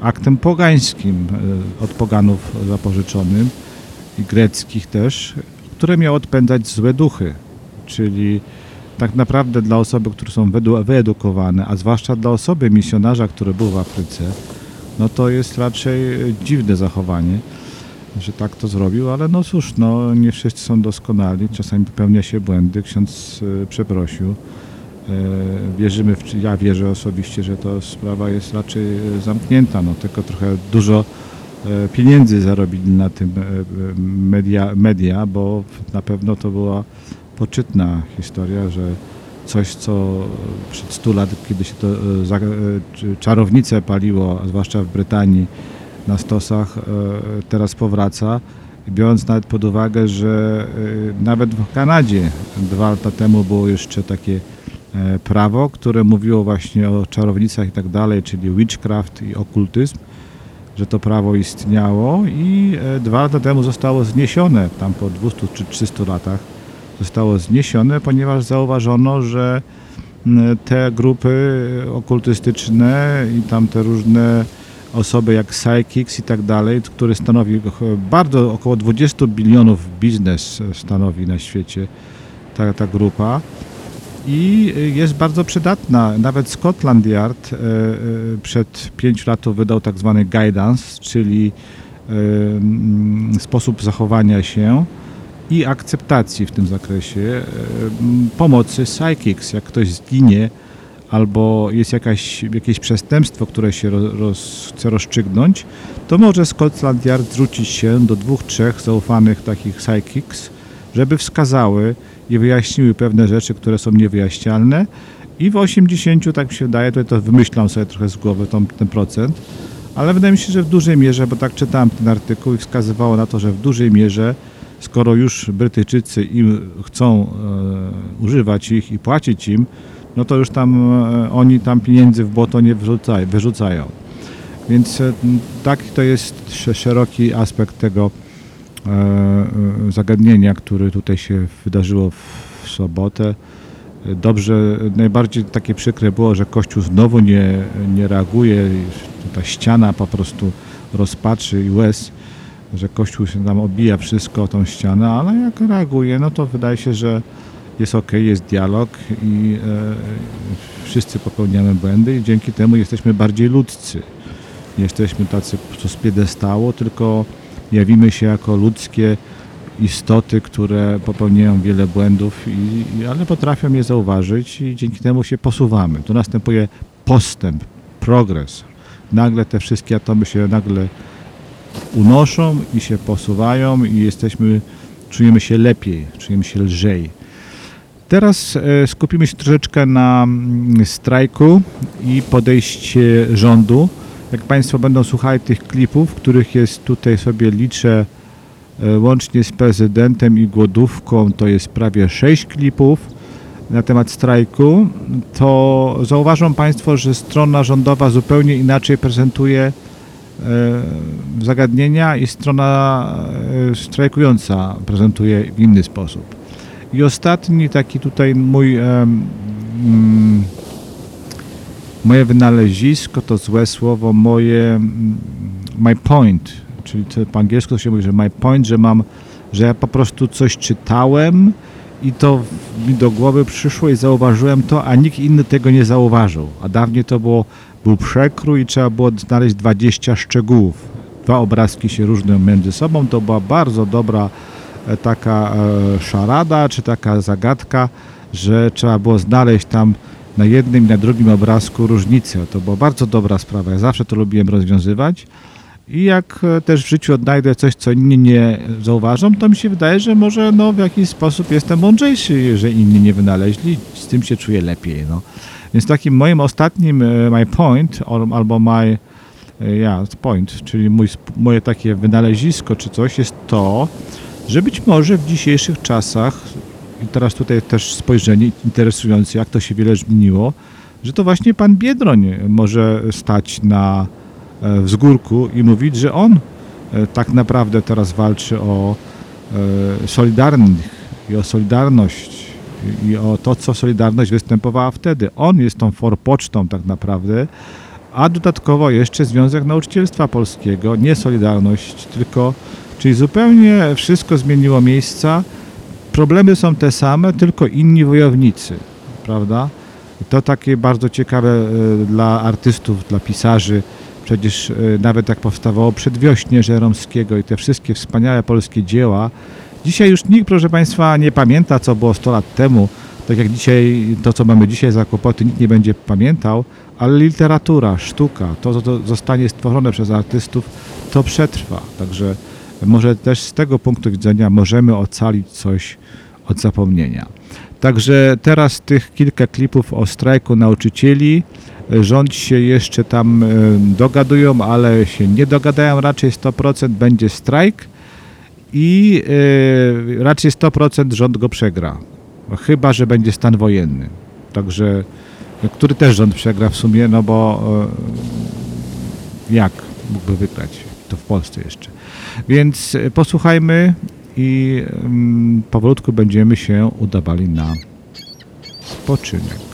aktem pogańskim, e, od poganów zapożyczonym i greckich też, które miało odpędzać złe duchy. Czyli tak naprawdę dla osoby, które są wyedu- wyedukowane, a zwłaszcza dla osoby misjonarza, który był w Afryce, no to jest raczej e, dziwne zachowanie, że tak to zrobił, ale no cóż, no nie wszyscy są doskonali, czasami popełnia się błędy, ksiądz e, przeprosił. E, Wierzymy, w, ja wierzę osobiście, że to sprawa jest raczej e, zamknięta, no tylko trochę dużo e, pieniędzy zarobili na tym media, media, bo na pewno to była poczytna historia, że coś, co przed 100 lat, kiedy się to czarownice paliło, zwłaszcza w Brytanii na stosach, teraz powraca. Biorąc nawet pod uwagę, że nawet w Kanadzie dwa lata temu było jeszcze takie prawo, które mówiło właśnie o czarownicach i tak dalej, czyli witchcraft i okultyzm, że to prawo istniało i e, dwa lata temu zostało zniesione, tam po 200 czy 300 latach zostało zniesione, ponieważ zauważono, że te grupy okultystyczne i tam te różne osoby jak psychics i tak dalej, które stanowi bardzo około 20 bilionów biznes e, stanowi na świecie ta, ta grupa i y, jest bardzo przydatna. Nawet Scotland Yard e, e, przed 5 lat wydał tak zwany guidance, czyli mm, sposób zachowania się i akceptacji w tym zakresie pomocy psychics. Jak ktoś zginie albo jest jakaś, jakieś przestępstwo, które się roz, chce rozstrzygnąć, to może Scotland Yard zwrócić się do dwóch, trzech zaufanych takich psychics, żeby wskazały i wyjaśniły pewne rzeczy, które są niewyjaśnialne i w 80, tak mi się wydaje, to, to wymyślam sobie trochę z głowy tą, ten procent, ale wydaje mi się, że w dużej mierze, bo tak czytałem ten artykuł i wskazywało na to, że w dużej mierze, skoro już Brytyjczycy im chcą e, używać ich i płacić im, no to już tam e, oni tam pieniędzy w błoto nie wyrzucają. wyrzucają. Więc e, taki to jest sz- szeroki aspekt tego zagadnienia, które tutaj się wydarzyło w, sobotę. E, Dobrze, najbardziej takie przykre było, że Kościół znowu nie, nie reaguje. Ta ściana po prostu rozpaczy i łez, że Kościół się tam obija wszystko tą ścianę, ale jak reaguje, no to wydaje się, że jest ok, jest dialog i e, wszyscy popełniamy błędy i dzięki temu jesteśmy bardziej ludzcy. Nie jesteśmy tacy prostu z piedestału, tylko jawimy się jako ludzkie istoty, które popełniają wiele błędów, i, ale potrafią je zauważyć i dzięki temu się posuwamy. Tu następuje postęp, progres. Nagle te wszystkie atomy się nagle unoszą i się posuwają i jesteśmy, czujemy się lepiej, czujemy się lżej. Teraz e, skupimy się troszeczkę na mm, strajku i podejście rządu. Jak Państwo będą słuchali tych klipów, których jest tutaj sobie liczę e, łącznie z prezydentem i głodówką, to jest prawie 6 klipów. na temat strajku, to zauważą Państwo, że strona rządowa zupełnie inaczej prezentuje e, zagadnienia i strona e, strajkująca prezentuje w inny sposób. I ostatni taki tutaj mój mm, moje wynalezisko to złe słowo, moje mm, my point, czyli po angielsku się mówi, że my point, że mam, że ja po prostu coś czytałem i to mi do głowy przyszło i zauważyłem to, a nikt inny tego nie zauważył. A dawniej to było, był przekrój i trzeba było znaleźć 20 szczegółów. Dwa obrazki się różnią między sobą, to była bardzo dobra e, taka e, szarada, czy taka zagadka, że trzeba było znaleźć tam na jednym i na drugim obrazku różnicę. To była bardzo dobra sprawa. Ja zawsze to lubiłem rozwiązywać. I jak e, też w życiu odnajdę coś, co inni nie zauważą, to mi się wydaje, że może no, w jakiś sposób jestem mądrzejszy, że inni nie wynaleźli. Z tym się czuję lepiej. No. Więc takim moim ostatnim e, my point al- albo my ja, point, czyli mój, moje takie wynalezisko czy coś jest to, że być może w dzisiejszych czasach i teraz tutaj też spojrzenie interesujące, jak to się wiele zmieniło, że to właśnie pan Biedroń może stać na e, wzgórku i mówić, że on e, tak naprawdę teraz walczy o e, solidarnych i o solidarność i- o to, co Solidarność występowała wtedy. On jest tą forpocztą tak naprawdę, a dodatkowo jeszcze Związek Nauczycielstwa Polskiego, nie Solidarność, tylko, czyli zupełnie wszystko zmieniło miejsca. Problemy są te same, tylko inni wojownicy, prawda? I To takie bardzo ciekawe e, dla artystów, dla pisarzy. Przecież e, nawet jak powstawało Przedwiośnie Żeromskiego i te wszystkie wspaniałe polskie dzieła, dzisiaj już nikt, proszę Państwa, nie pamięta, co było 100 lat temu. Tak jak dzisiaj, to co mamy dzisiaj za kłopoty, nikt nie będzie pamiętał, ale literatura, sztuka, to co zostanie stworzone przez artystów, to przetrwa. Także może też z tego punktu widzenia możemy ocalić coś od zapomnienia. Także teraz tych kilka klipów o strajku nauczycieli. Rząd się jeszcze tam e, dogadują, ale się nie dogadają. Raczej 100% będzie strajk i e, raczej 100% rząd go przegra. Chyba, że będzie stan wojenny. Także, który też rząd przegra w sumie, no bo e, jak mógłby wygrać? To w Polsce jeszcze. Więc e, posłuchajmy i mm, powolutku będziemy się udawali na spoczynek.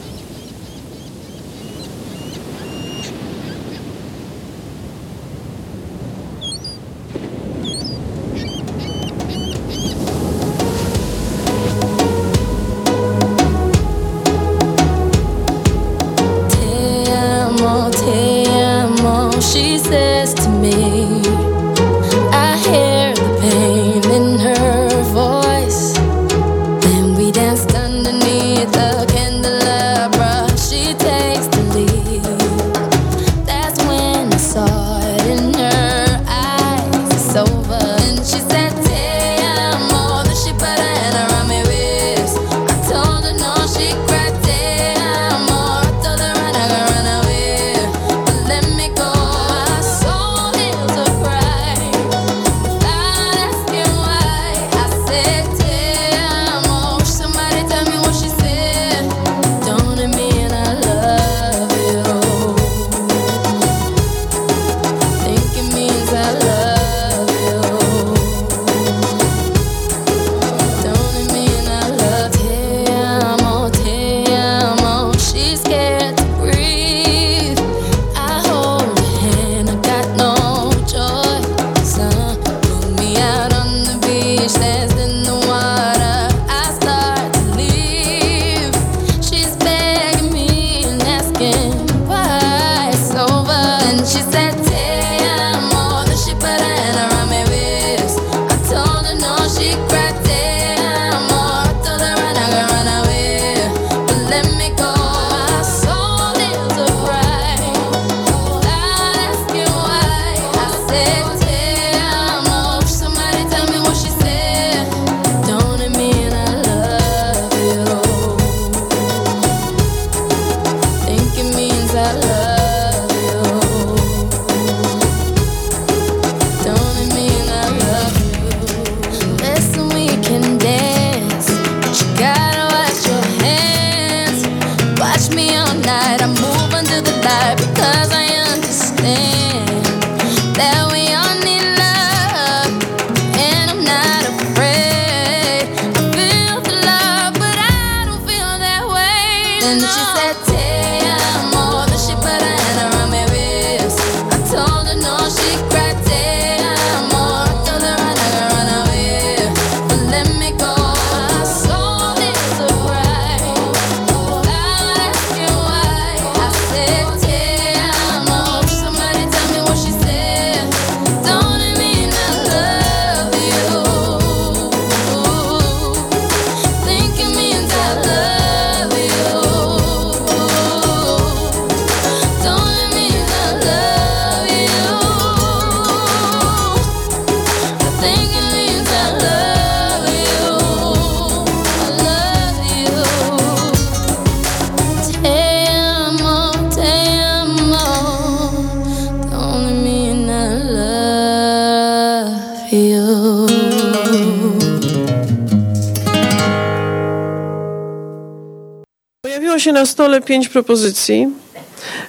Stole pięć propozycji,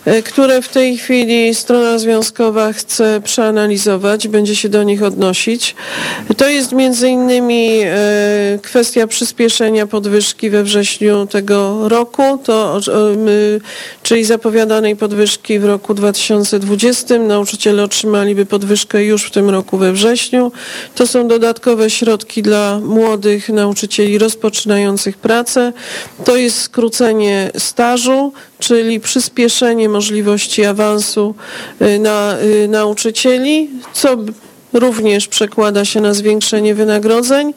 e, które w tej chwili strona związkowa chce przeanalizować, będzie się do nich odnosić. To jest między innymi e, kwestia przyspieszenia podwyżki we wrześniu tego roku, to, czyli zapowiadanej podwyżki w roku 2020. Nauczyciele otrzymaliby podwyżkę już w tym roku we wrześniu. To są dodatkowe środki dla młodych nauczycieli rozpoczynających pracę. To jest skrócenie stażu, czyli przyspieszenie możliwości awansu y, na, y, nauczycieli, co również przekłada się na zwiększenie wynagrodzeń.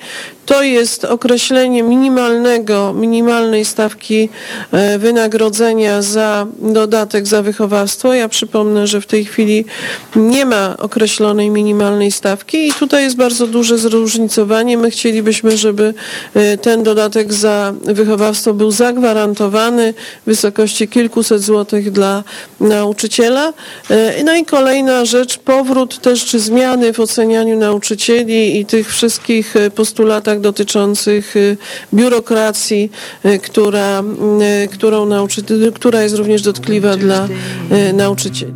To jest określenie minimalnego, minimalnej stawki e, wynagrodzenia za dodatek za wychowawstwo. Ja przypomnę, że w tej chwili nie ma określonej minimalnej stawki i tutaj jest bardzo duże zróżnicowanie. My chcielibyśmy, żeby e, ten dodatek za wychowawstwo był zagwarantowany w wysokości kilkuset złotych dla nauczyciela. E, No i kolejna rzecz, powrót też czy zmiany w ocenianiu nauczycieli i tych wszystkich e, postulatach dotyczących e, biurokracji, e, która, którą nauczy, która jest również dotkliwa dla nauczycieli.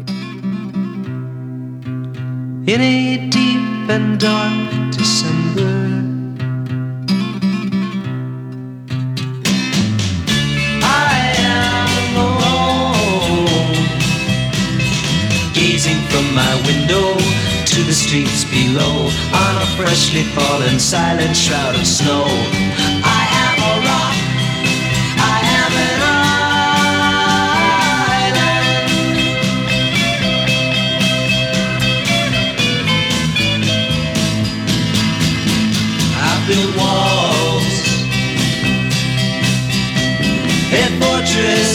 in a deep and dark December. I am alone, gazing from my window the streets below on a freshly fallen silent shroud of snow. I am a rock. I am an island. I built walls, a fortress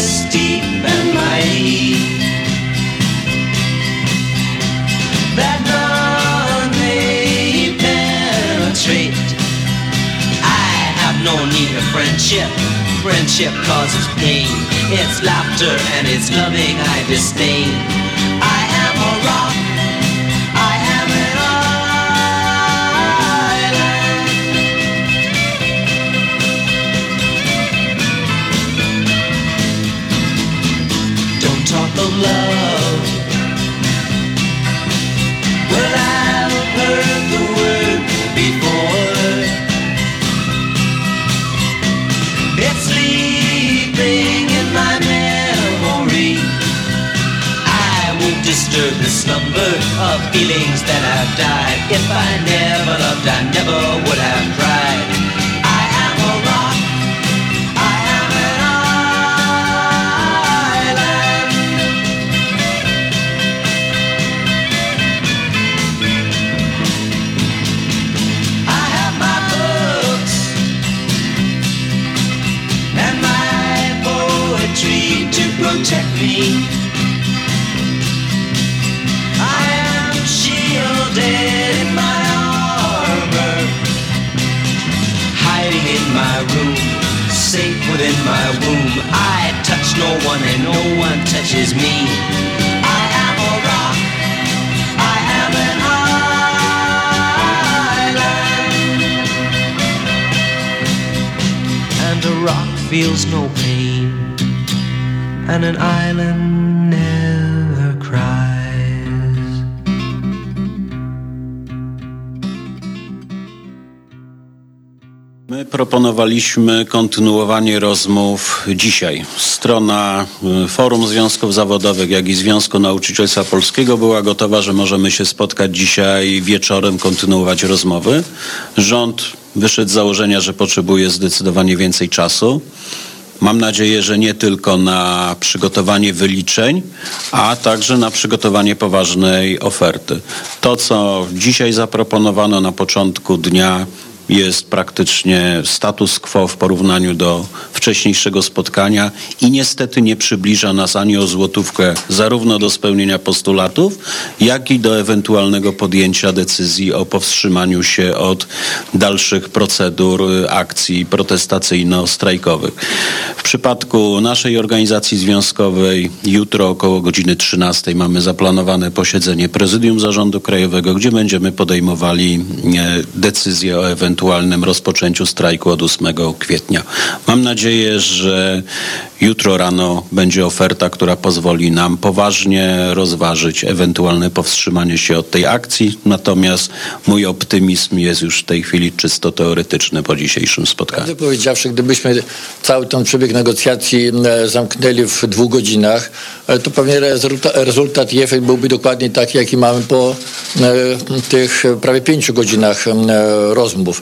friendship. Friendship causes pain. It's laughter and it's loving I disdain. I am a rock. Of feelings that have died. If I never loved, I never would have safe within my womb. I touch no one and no one touches me. I am a rock. I am an island. And a rock feels no pain, and an island My proponowaliśmy kontynuowanie rozmów dzisiaj. Strona y, Forum Związków Zawodowych, jak i Związku Nauczycielstwa Polskiego była gotowa, że możemy się spotkać dzisiaj wieczorem, kontynuować rozmowy. Rząd wyszedł z założenia, że potrzebuje zdecydowanie więcej czasu. Mam nadzieję, że nie tylko na przygotowanie wyliczeń, a także na przygotowanie poważnej oferty. To, co dzisiaj zaproponowano na początku dnia, jest praktycznie status quo w porównaniu do wcześniejszego spotkania i niestety nie przybliża nas ani o złotówkę zarówno do spełnienia postulatów, jak i do ewentualnego podjęcia decyzji o powstrzymaniu się od dalszych procedur y, akcji protestacyjno-strajkowych. W przypadku naszej organizacji związkowej jutro około godziny 13 mamy zaplanowane posiedzenie Prezydium Zarządu Krajowego, gdzie będziemy podejmowali e, decyzję o ewentualnym ewentualnym rozpoczęciu strajku od 8 kwietnia. Mam nadzieję, że jutro rano będzie oferta, która pozwoli nam poważnie rozważyć ewentualne powstrzymanie się od tej akcji. Natomiast mój optymizm jest już w tej chwili czysto teoretyczny po dzisiejszym spotkaniu. Prawdę powiedziawszy, gdybyśmy cały ten przebieg negocjacji zamknęli w dwóch godzinach, e, to pewnie rezultat, rezultat i efekt byłby dokładnie taki, jaki mamy po e, tych prawie pięciu godzinach e, rozmów.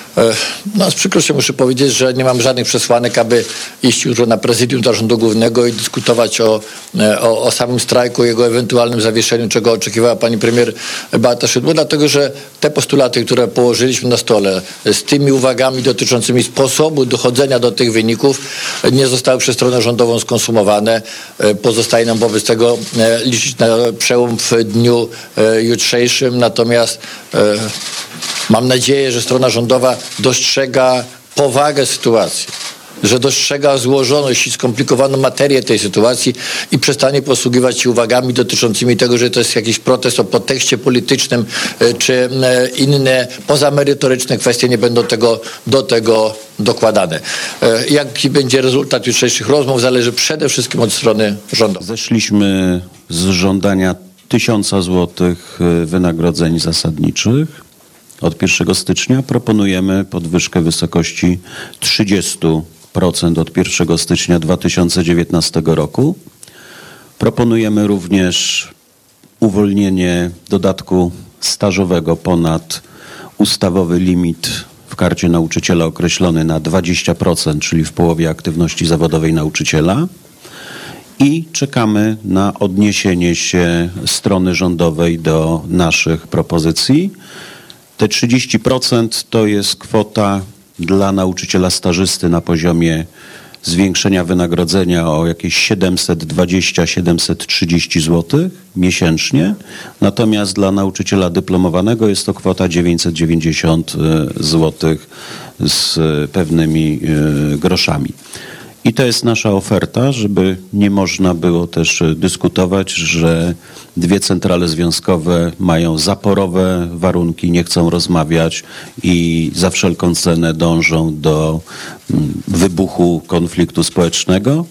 No, z przykrością muszę powiedzieć, że nie mam żadnych przesłanek, aby iść jutro na prezydium zarządu głównego i dyskutować o, e, o, o samym strajku, jego ewentualnym zawieszeniu, czego oczekiwała pani premier Beata Szydło, dlatego że te postulaty, które położyliśmy na stole z tymi uwagami dotyczącymi sposobu dochodzenia do tych wyników nie zostały przez stronę rządową skonsumowane. E, Pozostaje nam wobec tego e, liczyć na przełom w dniu e, jutrzejszym, natomiast e, Mam nadzieję, że strona rządowa dostrzega powagę sytuacji, że dostrzega złożoność i skomplikowaną materię tej sytuacji i przestanie posługiwać się uwagami dotyczącymi tego, że to jest jakiś protest o podtekście politycznym, e, czy e, inne pozamerytoryczne kwestie nie będą tego, do tego dokładane. E, Jaki będzie rezultat jutrzejszych rozmów zależy przede wszystkim od strony rządowej. Zeszliśmy z żądania tysiąca złotych wynagrodzeń zasadniczych. Od 1 stycznia proponujemy podwyżkę wysokości 30% od 1 stycznia 2019 roku. Proponujemy również uwolnienie dodatku stażowego ponad ustawowy limit w karcie nauczyciela określony na 20%, czyli w połowie aktywności zawodowej nauczyciela i czekamy na odniesienie się strony rządowej do naszych propozycji. Te 30% to jest kwota dla nauczyciela stażysty na poziomie zwiększenia wynagrodzenia o jakieś 720-730 zł miesięcznie. Natomiast dla nauczyciela dyplomowanego jest to kwota 990 zł z pewnymi e, groszami. I to jest nasza oferta, żeby nie można było też e, dyskutować, że dwie centrale związkowe mają zaporowe warunki, nie chcą rozmawiać i za wszelką cenę dążą do mm, wybuchu konfliktu społecznego.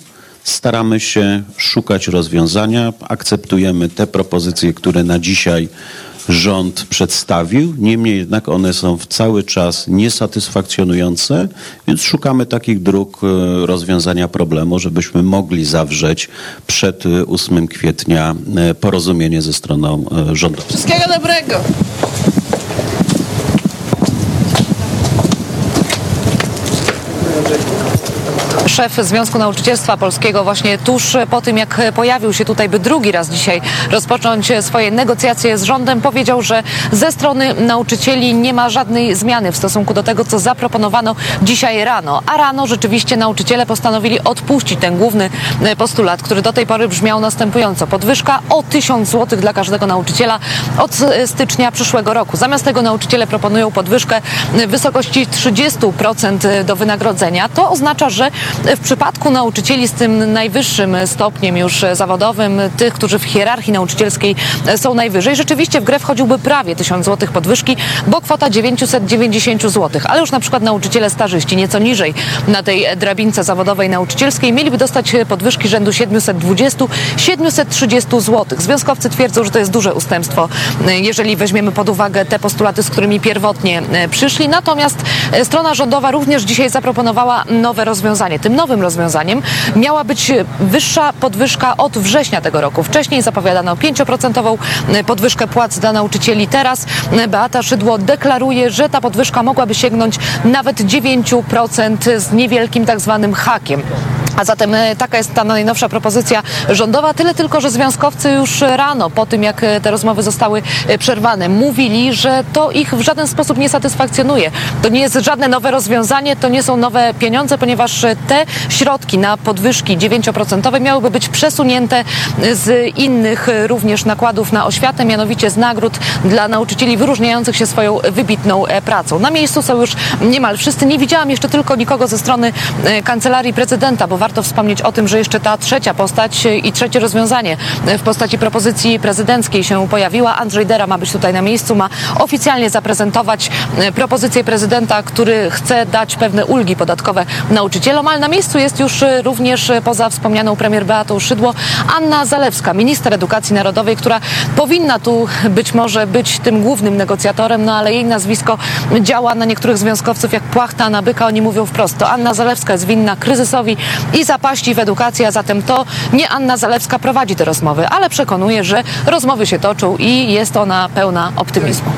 Staramy się szukać rozwiązania, akceptujemy te propozycje, które na dzisiaj rząd przedstawił, niemniej jednak one są cały czas niesatysfakcjonujące, więc szukamy takich dróg e, rozwiązania problemu, żebyśmy mogli zawrzeć przed e, 8 kwietnia e, porozumienie ze stroną e, rządową. Wszystkiego dobrego. Szef Związku Nauczycielstwa Polskiego właśnie tuż po tym, jak pojawił się tutaj, by drugi raz dzisiaj rozpocząć swoje negocjacje z rządem, powiedział, że ze strony nauczycieli nie ma żadnej zmiany w stosunku do tego, co zaproponowano dzisiaj rano. A rano rzeczywiście nauczyciele postanowili odpuścić ten główny postulat, który do tej pory brzmiał następująco. Podwyżka o 1000 zł dla każdego nauczyciela od stycznia przyszłego roku. Zamiast tego nauczyciele proponują podwyżkę w wysokości 30% do wynagrodzenia. To oznacza, że w przypadku nauczycieli z tym najwyższym stopniem już zawodowym, tych, którzy w hierarchii nauczycielskiej są najwyżej, rzeczywiście w grę wchodziłby prawie 1000 zł podwyżki, bo kwota 990 zł. Ale już na przykład nauczyciele stażyści nieco niżej na tej drabince zawodowej nauczycielskiej mieliby dostać podwyżki rzędu 720-730 zł. Związkowcy twierdzą, że to jest duże ustępstwo, jeżeli weźmiemy pod uwagę te postulaty, z którymi pierwotnie przyszli. Natomiast strona rządowa również dzisiaj zaproponowała nowe rozwiązanie. Tym nowym rozwiązaniem miała być wyższa podwyżka od września tego roku. Wcześniej zapowiadano 5% podwyżkę płac dla nauczycieli. Teraz Beata Szydło deklaruje, że ta podwyżka mogłaby sięgnąć nawet 9% z niewielkim tak zwanym hakiem. A zatem e, taka jest ta najnowsza propozycja rządowa. Tyle tylko, że związkowcy już rano, po tym jak e, te rozmowy zostały e, przerwane, mówili, że to ich w żaden sposób nie satysfakcjonuje. To nie jest żadne nowe rozwiązanie, to nie są nowe pieniądze, ponieważ e, środki na podwyżki 9% miałyby być przesunięte z innych również nakładów na oświatę, mianowicie z nagród dla nauczycieli wyróżniających się swoją wybitną e, pracą. Na miejscu są już niemal wszyscy. Nie widziałam jeszcze tylko nikogo ze strony e, kancelarii prezydenta, bo warto wspomnieć o tym, że jeszcze ta trzecia postać e, i trzecie rozwiązanie w postaci propozycji prezydenckiej się pojawiła. Andrzej Dera ma być tutaj na miejscu, ma oficjalnie zaprezentować propozycję prezydenta, który chce dać pewne ulgi podatkowe nauczycielom, ale na miejscu jest już e, również e, poza wspomnianą premier Beatą Szydło Anna Zalewska, minister edukacji narodowej, która powinna tu być może być tym głównym negocjatorem, no ale jej nazwisko działa na niektórych związkowców jak płachta na byka. Oni mówią wprost, to Anna Zalewska jest winna kryzysowi i zapaści w edukacji, a zatem to nie Anna Zalewska prowadzi te rozmowy, ale przekonuje, że rozmowy się toczą i jest ona pełna optymizmu.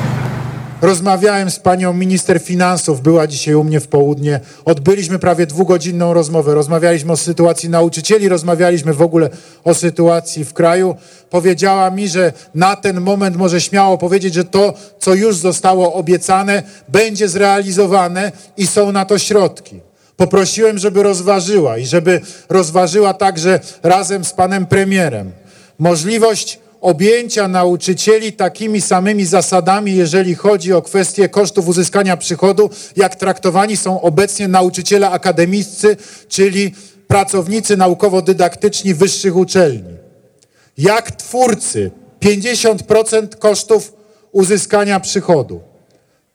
Rozmawiałem z panią minister finansów, była dzisiaj u mnie w południe. Odbyliśmy prawie dwugodzinną rozmowę. Rozmawialiśmy o sytuacji nauczycieli, rozmawialiśmy w ogóle o sytuacji w kraju. Powiedziała mi, że na ten moment może śmiało powiedzieć, że to, co już zostało obiecane, będzie zrealizowane i są na to środki. Poprosiłem, żeby rozważyła i żeby rozważyła także razem z panem premierem możliwość objęcia nauczycieli takimi samymi zasadami, jeżeli chodzi o kwestie kosztów uzyskania przychodu, jak traktowani są obecnie nauczyciele akademiccy, czyli pracownicy naukowo-dydaktyczni wyższych uczelni. Jak twórcy 50% kosztów uzyskania przychodu.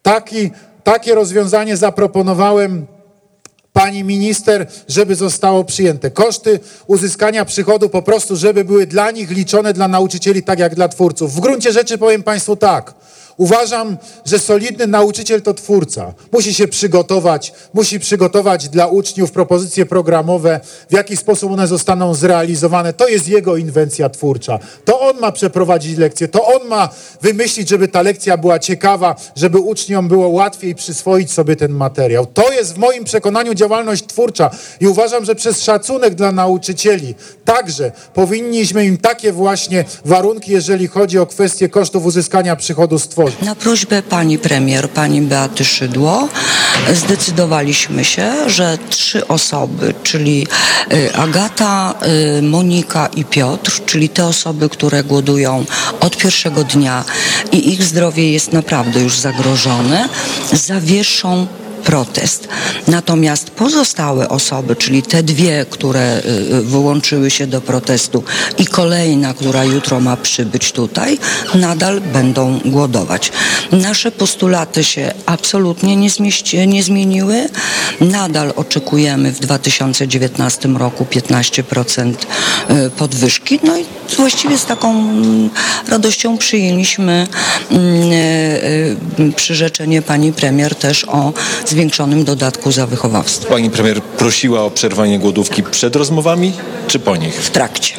Taki, takie rozwiązanie zaproponowałem pani minister, żeby zostało przyjęte. Koszty uzyskania przychodu po prostu, żeby były dla nich liczone dla nauczycieli tak jak dla twórców. W gruncie rzeczy powiem państwu tak. Uważam, że solidny nauczyciel to twórca. Musi się przygotować, musi przygotować dla uczniów propozycje programowe, w jaki sposób one zostaną zrealizowane. To jest jego inwencja twórcza. To on ma przeprowadzić lekcję, to on ma wymyślić, żeby ta lekcja była ciekawa, żeby uczniom było łatwiej przyswoić sobie ten materiał. To jest w moim przekonaniu działalność twórcza i uważam, że przez szacunek dla nauczycieli także powinniśmy im takie właśnie warunki, jeżeli chodzi o kwestie kosztów uzyskania przychodu stworzyć. Na prośbę pani premier, pani Beaty Szydło, zdecydowaliśmy się, że trzy osoby, czyli y, Agata, y, Monika i Piotr, czyli te osoby, które głodują od pierwszego dnia i ich zdrowie jest naprawdę już zagrożone, zawieszą protest. Natomiast pozostałe osoby, czyli te dwie, które y, y, wyłączyły się do protestu i kolejna, która jutro ma przybyć tutaj, nadal będą głodować. Nasze postulaty się absolutnie nie, zmieści, nie zmieniły. Nadal oczekujemy w 2019 roku 15% y, podwyżki. No i właściwie z taką mm, radością przyjęliśmy mm, przyrzeczenie pani premier też o zwiększonym dodatku za wychowawstwo. Pani premier prosiła o przerwanie głodówki przed rozmowami czy po nich? W trakcie.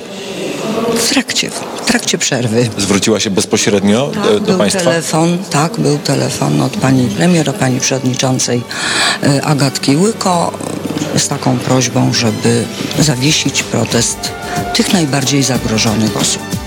W trakcie, w trakcie przerwy. Zwróciła się bezpośrednio do, do był państwa? telefon, tak, był telefon od pani premier, od pani przewodniczącej y, Agatki Łyko z taką prośbą, żeby zawiesić protest tych najbardziej zagrożonych osób.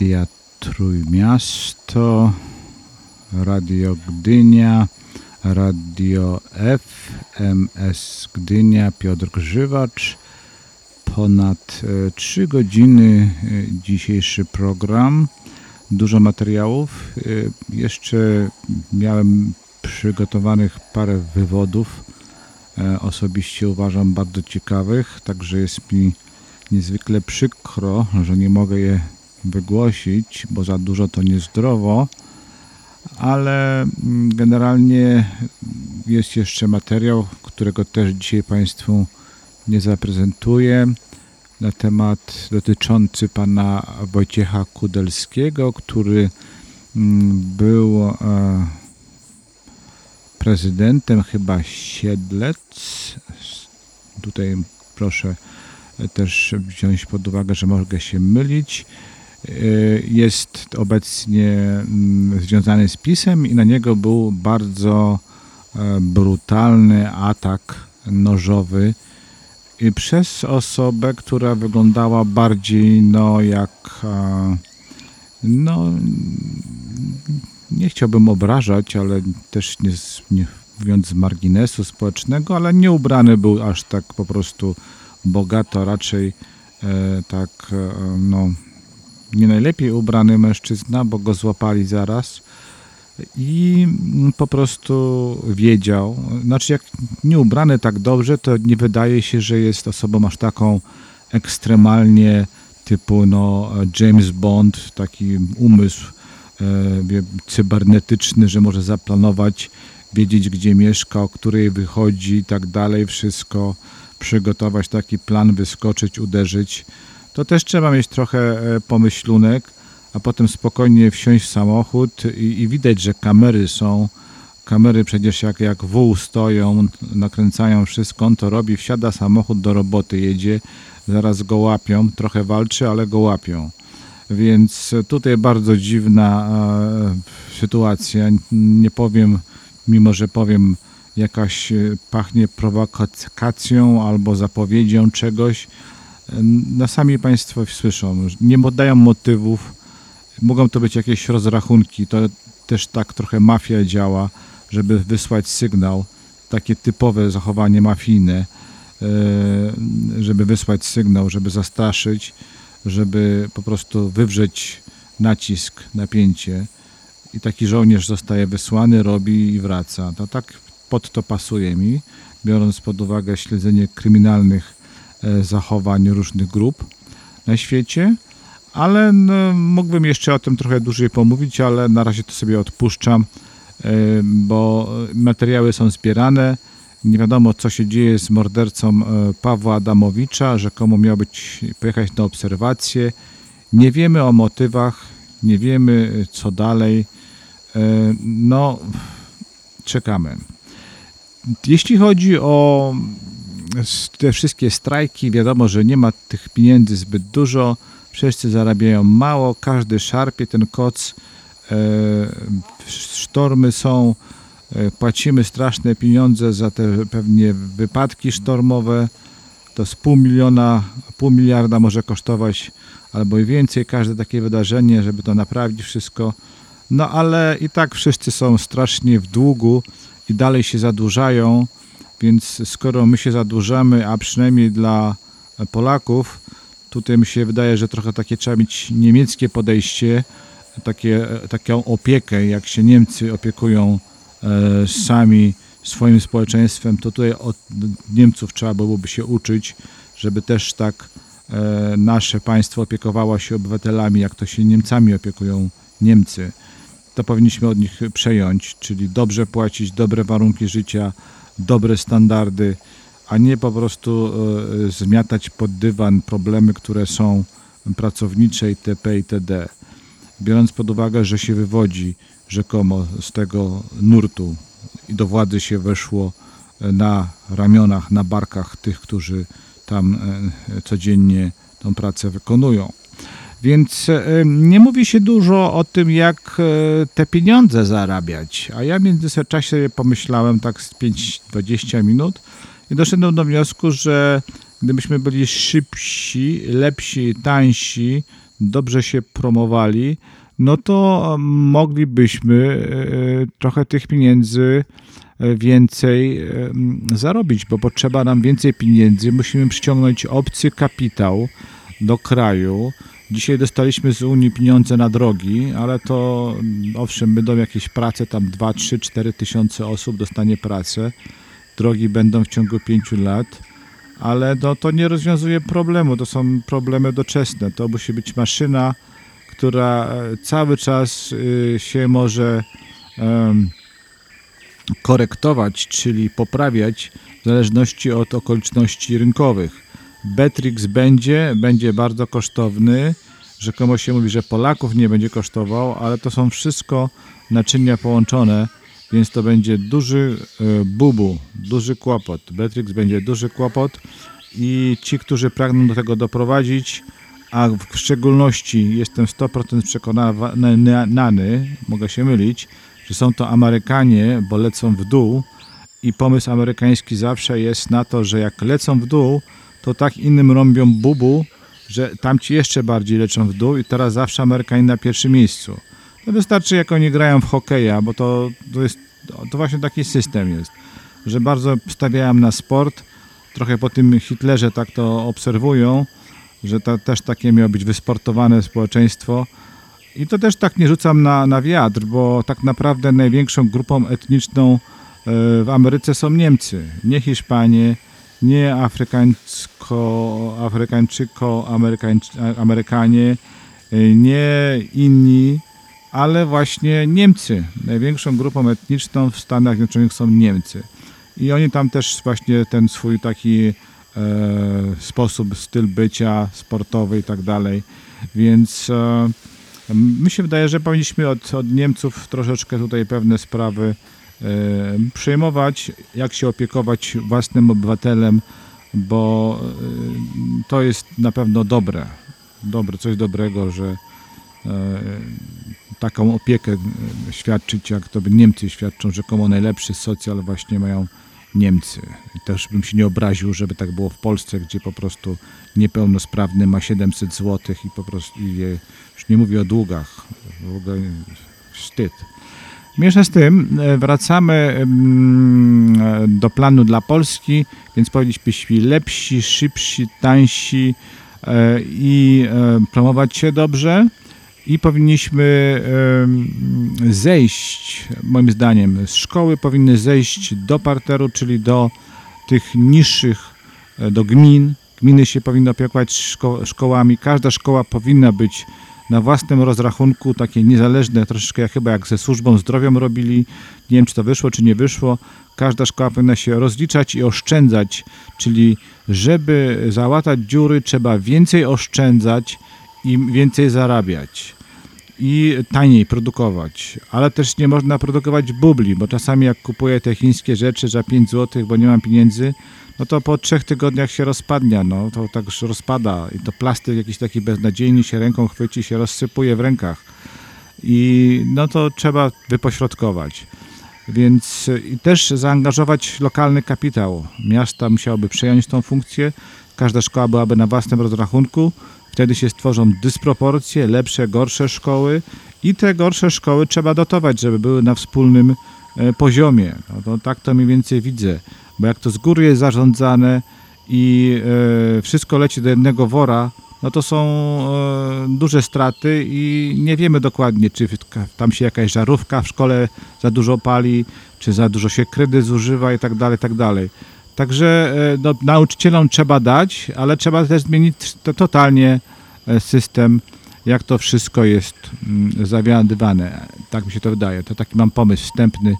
Media Trójmiasto, Radio Gdynia, Radio FMS Gdynia, Piotr Grzywacz. Ponad 3 godziny e, dzisiejszy program. Dużo materiałów. E, Jeszcze miałem przygotowanych parę wywodów. e, Osobiście uważam bardzo ciekawych, także jest mi niezwykle przykro, że nie mogę je wygłosić, bo za dużo to niezdrowo, ale mm, generalnie jest jeszcze materiał, którego też dzisiaj Państwu nie zaprezentuję na temat dotyczący pana Wojciecha Kudelskiego, który mm, był e, prezydentem chyba Siedlec. Tutaj proszę też wziąć pod uwagę, że mogę się mylić. E, Jest obecnie mm, związany z PiSem i na niego był bardzo e, brutalny atak nożowy przez osobę, która wyglądała bardziej no jak e, no nie chciałbym obrażać, ale też nie, nie mówiąc z marginesu społecznego, ale nie ubrany był aż tak po prostu bogato, raczej e, tak e, no nie najlepiej ubrany mężczyzna, bo go złapali zaraz i po prostu wiedział, znaczy jak nie ubrany tak dobrze, to nie wydaje się, że jest osobą aż taką ekstremalnie typu no, James Bond, taki umysł e, cybernetyczny, że może zaplanować, wiedzieć gdzie mieszka, o której wychodzi i tak dalej, wszystko przygotować taki plan, wyskoczyć, uderzyć. To też trzeba mieć trochę e, pomyślunek, a potem spokojnie wsiąść w samochód i, i widać, że kamery są. Kamery przecież jak, jak wół stoją, nakręcają wszystko, on to robi, wsiada samochód do roboty, jedzie, zaraz go łapią, trochę walczy, ale go łapią. Więc tutaj bardzo dziwna e, sytuacja. Nie powiem, mimo że powiem, jakaś e, pachnie prowokacją albo zapowiedzią czegoś. No sami Państwo słyszą, nie podają motywów, mogą to być jakieś rozrachunki, to też tak trochę mafia działa, żeby wysłać sygnał, takie typowe zachowanie mafijne, e, żeby wysłać sygnał, żeby zastraszyć, żeby po prostu wywrzeć nacisk, napięcie. I taki żołnierz zostaje wysłany, robi i wraca. To tak pod to pasuje mi, biorąc pod uwagę śledzenie kryminalnych zachowań różnych grup na świecie, ale no, mógłbym jeszcze o tym trochę dłużej pomówić, ale na razie to sobie odpuszczam, e, bo materiały są zbierane. Nie wiadomo, co się dzieje z mordercą e, Pawła Adamowicza. Rzekomo miał być, pojechać na obserwację. Nie wiemy o motywach, nie wiemy e, co dalej. E, No, czekamy. Jeśli chodzi o te wszystkie strajki, wiadomo, że nie ma tych pieniędzy zbyt dużo, wszyscy zarabiają mało, każdy szarpie ten koc, e, sztormy są, e, płacimy straszne pieniądze za te pewnie wypadki sztormowe, to z pół miliona, pół miliarda może kosztować albo i więcej każde takie wydarzenie, żeby to naprawić wszystko. No ale i tak wszyscy są strasznie w długu i dalej się zadłużają, więc skoro my się zadłużamy, a przynajmniej dla Polaków, tutaj mi się wydaje, że trochę takie trzeba mieć niemieckie podejście, takie, taką opiekę, jak się Niemcy opiekują e, sami swoim społeczeństwem, to tutaj od Niemców trzeba byłoby się uczyć, żeby też tak e, nasze państwo opiekowało się obywatelami, jak to się Niemcami opiekują Niemcy. To powinniśmy od nich przejąć, czyli dobrze płacić, dobre warunki życia, dobre standardy, a nie po prostu e, zmiatać pod dywan problemy, które są pracownicze itp. itd. Biorąc pod uwagę, że się wywodzi rzekomo z tego nurtu i do władzy się weszło e, na ramionach, na barkach tych, którzy tam e, codziennie tą pracę wykonują. Więc e, nie mówi się dużo o tym, jak e, te pieniądze zarabiać. A ja w międzyczasie pomyślałem tak z 5-20 minut i doszedłem do wniosku, że gdybyśmy byli szybsi, lepsi, tańsi, dobrze się promowali, no to moglibyśmy e, trochę tych pieniędzy więcej zarobić, bo potrzeba nam więcej pieniędzy, musimy przyciągnąć obcy kapitał do kraju. Dzisiaj dostaliśmy z Unii pieniądze na drogi, ale to owszem, będą jakieś prace, tam 2, 3, 4 tysiące osób dostanie pracę. Drogi będą w ciągu 5 lat, ale no, to nie rozwiązuje problemu, to są problemy doczesne. To musi być maszyna, która e, cały czas y, się może korektować, czyli poprawiać w zależności od okoliczności rynkowych. Betrix będzie, będzie bardzo kosztowny. Rzekomo się mówi, że Polaków nie będzie kosztował, ale to są wszystko naczynia połączone, więc to będzie duży e, bubu, duży kłopot. Betrix będzie duży kłopot i ci, którzy pragną do tego doprowadzić, a w szczególności jestem 100% przekonany, mogę się mylić, że są to Amerykanie, bo lecą w dół i pomysł amerykański zawsze jest na to, że jak lecą w dół, to tak innym rąbią bubu, że tamci jeszcze bardziej leczą w dół i teraz zawsze Amerykanie na pierwszym miejscu. To wystarczy jak oni grają w hokeja, bo to, to jest to właśnie taki system jest, że bardzo stawiają na sport, trochę po tym Hitlerze tak to obserwują, że to też takie miało być wysportowane społeczeństwo. I to też tak nie rzucam na, na wiatr, bo tak naprawdę największą grupą etniczną e, w Ameryce są Niemcy, nie Hiszpanie, nie Afrykańsko, Afrykańczyko, Amerykańczy, Amerykanie, e, nie inni, ale właśnie Niemcy. Największą grupą etniczną w Stanach Zjednoczonych są Niemcy. I oni tam też właśnie ten swój taki e, sposób, styl bycia sportowy i tak dalej. Więc e, mi się wydaje, że powinniśmy od, od Niemców troszeczkę tutaj pewne sprawy przejmować, jak się opiekować własnym obywatelem, bo e, to jest na pewno dobre, dobre, coś dobrego, że e, taką opiekę e, świadczyć, jak to by Niemcy świadczą, rzekomo najlepszy socjal właśnie mają Niemcy. I też bym się nie obraził, żeby tak było w Polsce, gdzie po prostu niepełnosprawny ma 700 zł i po prostu i już nie mówię o długach, w ogóle wstyd. Mniejsza z tym, e, wracamy do planu dla Polski, więc powinniśmy być lepsi, szybsi, tańsi e, i e, promować się dobrze i powinniśmy zejść, moim zdaniem, z szkoły powinny zejść do parteru, czyli do tych niższych, do gmin. Gminy się powinny opiekować szko szkołami. Każda szkoła powinna być na własnym rozrachunku, takie niezależne, troszeczkę jak chyba jak ze służbą zdrowia robili. Nie wiem, czy to wyszło, czy nie wyszło. Każda szkoła powinna się rozliczać i oszczędzać, czyli żeby załatać dziury, trzeba więcej oszczędzać i więcej zarabiać i taniej produkować, ale też nie można produkować bubli, bo czasami jak kupuję te chińskie rzeczy za 5 zł, bo nie mam pieniędzy, no to po trzech tygodniach się rozpadnia, no to tak już rozpada i to plastik jakiś taki beznadziejny się ręką chwyci, się rozsypuje w rękach i no to trzeba wypośrodkować. Więc i też zaangażować lokalny kapitał. Miasta musiałoby przejąć tą funkcję, każda szkoła byłaby na własnym rozrachunku, wtedy się stworzą dysproporcje, lepsze, gorsze szkoły i te gorsze szkoły trzeba dotować, żeby były na wspólnym e, poziomie. No to tak to mniej więcej widzę, bo jak to z góry jest zarządzane i e, wszystko leci do jednego wora, no to są e, duże straty i nie wiemy dokładnie, czy tam się jakaś żarówka w szkole za dużo pali, czy za dużo się kredyt zużywa i tak dalej, tak dalej. Także e, no, nauczycielom trzeba dać, ale trzeba też zmienić to, totalnie system, jak to wszystko jest mm, zawiadywane. Tak mi się to wydaje. To taki mam pomysł wstępny,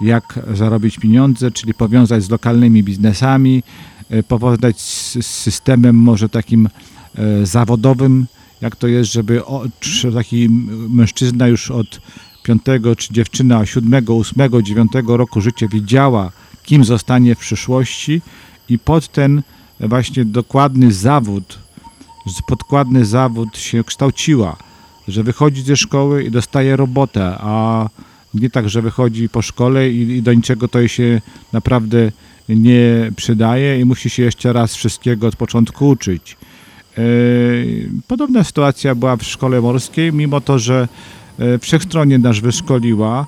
jak zarobić pieniądze, czyli powiązać z lokalnymi biznesami, e, powiązać z, systemem może takim e, zawodowym, jak to jest, żeby taki mężczyzna już od piątego, czy dziewczyna siódmego, ósmego, dziewiątego roku życia wiedziała, kim zostanie w przyszłości i pod ten właśnie dokładny zawód, podkładny zawód się kształciła, że wychodzi ze szkoły i dostaje robotę, a nie tak, że wychodzi po szkole i, i do niczego to jej się naprawdę nie przydaje i musi się jeszcze raz wszystkiego od początku uczyć. E, Podobna sytuacja była w szkole morskiej, mimo to, że e, wszechstronnie nas wyszkoliła.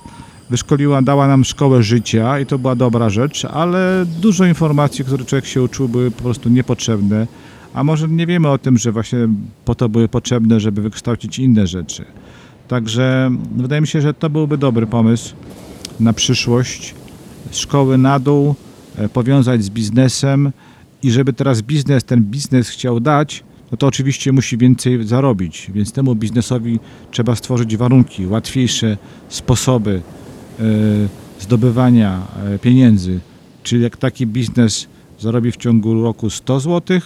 Wyszkoliła, dała nam szkołę życia i to była dobra rzecz, ale dużo informacji, które człowiek się uczył, były po prostu niepotrzebne. A może nie wiemy o tym, że właśnie po to były potrzebne, żeby wykształcić inne rzeczy. Także wydaje mi się, że to byłby dobry pomysł na przyszłość. Szkoły na dół, e, powiązać z biznesem i żeby teraz biznes ten biznes chciał dać, no to oczywiście musi więcej zarobić, więc temu biznesowi trzeba stworzyć warunki, łatwiejsze sposoby e, zdobywania e, pieniędzy. Czyli jak taki biznes zarobi w ciągu roku 100 zł,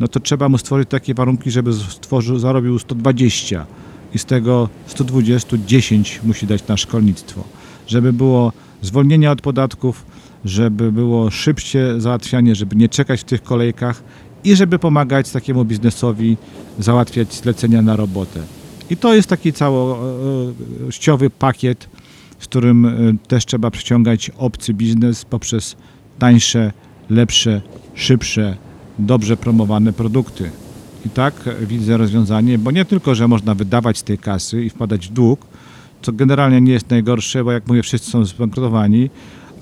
no to trzeba mu stworzyć takie warunki, żeby stworzył, zarobił 120 i z tego 120 10 musi dać na szkolnictwo. Żeby było zwolnienie od podatków, żeby było szybcie załatwianie, żeby nie czekać w tych kolejkach i żeby pomagać takiemu biznesowi załatwiać zlecenia na robotę. I to jest taki całościowy pakiet, z którym e, też trzeba przyciągać obcy biznes poprzez tańsze, lepsze, szybsze, dobrze promowane produkty. I tak widzę rozwiązanie, bo nie tylko, że można wydawać z tej kasy i wpadać w dług, co generalnie nie jest najgorsze, bo jak mówię, wszyscy są zbankrutowani,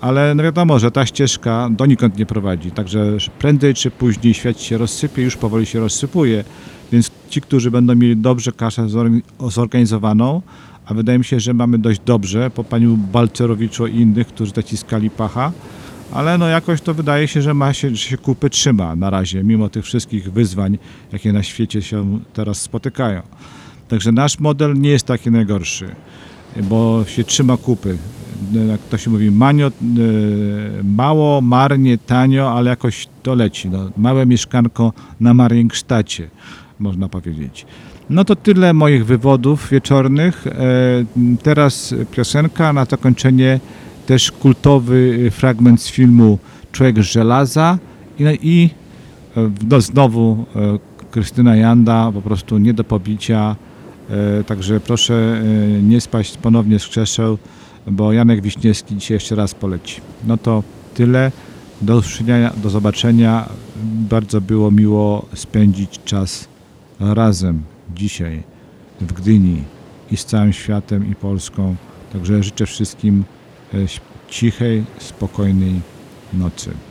ale no wiadomo, że ta ścieżka donikąd nie prowadzi. Także prędzej czy później świat się rozsypie, już powoli się rozsypuje, więc ci, którzy będą mieli dobrze kasę zorgan- zorganizowaną, a wydaje mi się, że mamy dość dobrze po paniu Balcerowiczu i innych, którzy zaciskali pacha, ale no jakoś to wydaje się, że ma się, że się kupy trzyma na razie, mimo tych wszystkich wyzwań, jakie na świecie się teraz spotykają. Także nasz model nie jest taki najgorszy, bo się trzyma kupy. Jak to się mówi, manio, e, mało, marnie, tanio, ale jakoś to leci. No, małe mieszkanko na Marienksztacie, można powiedzieć. No to tyle moich wywodów wieczornych. E, Teraz piosenka na zakończenie też kultowy fragment z filmu Człowiek z żelaza i, i e, no, znowu e, Krystyna Janda, po prostu nie do pobicia. E, Także proszę nie spaść ponownie z krzeseł, bo Janek Wiśniewski dzisiaj jeszcze raz poleci. No to tyle. Do usłyszenia, do zobaczenia. Bardzo było miło spędzić czas razem dzisiaj w Gdyni i z całym światem i Polską. Także życzę wszystkim cichej, spokojnej nocy.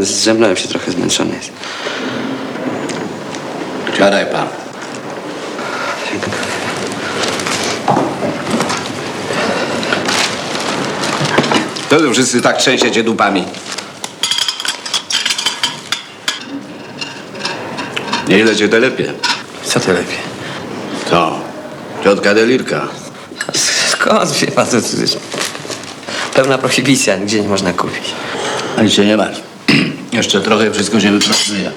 Zdrzemnąłem się trochę zmęczony jest. Siadaj pan. To tu wszyscy tak trzęsiecie dupami. Nieźle cię telepie. Co ty lepiej? To, ciotka Delirka. Skąd wie pan, to, to jest pełna prohibicja, nigdzie nie można kupić. Ale się nie martw. Jeszcze trochę wszystko się wypracuje.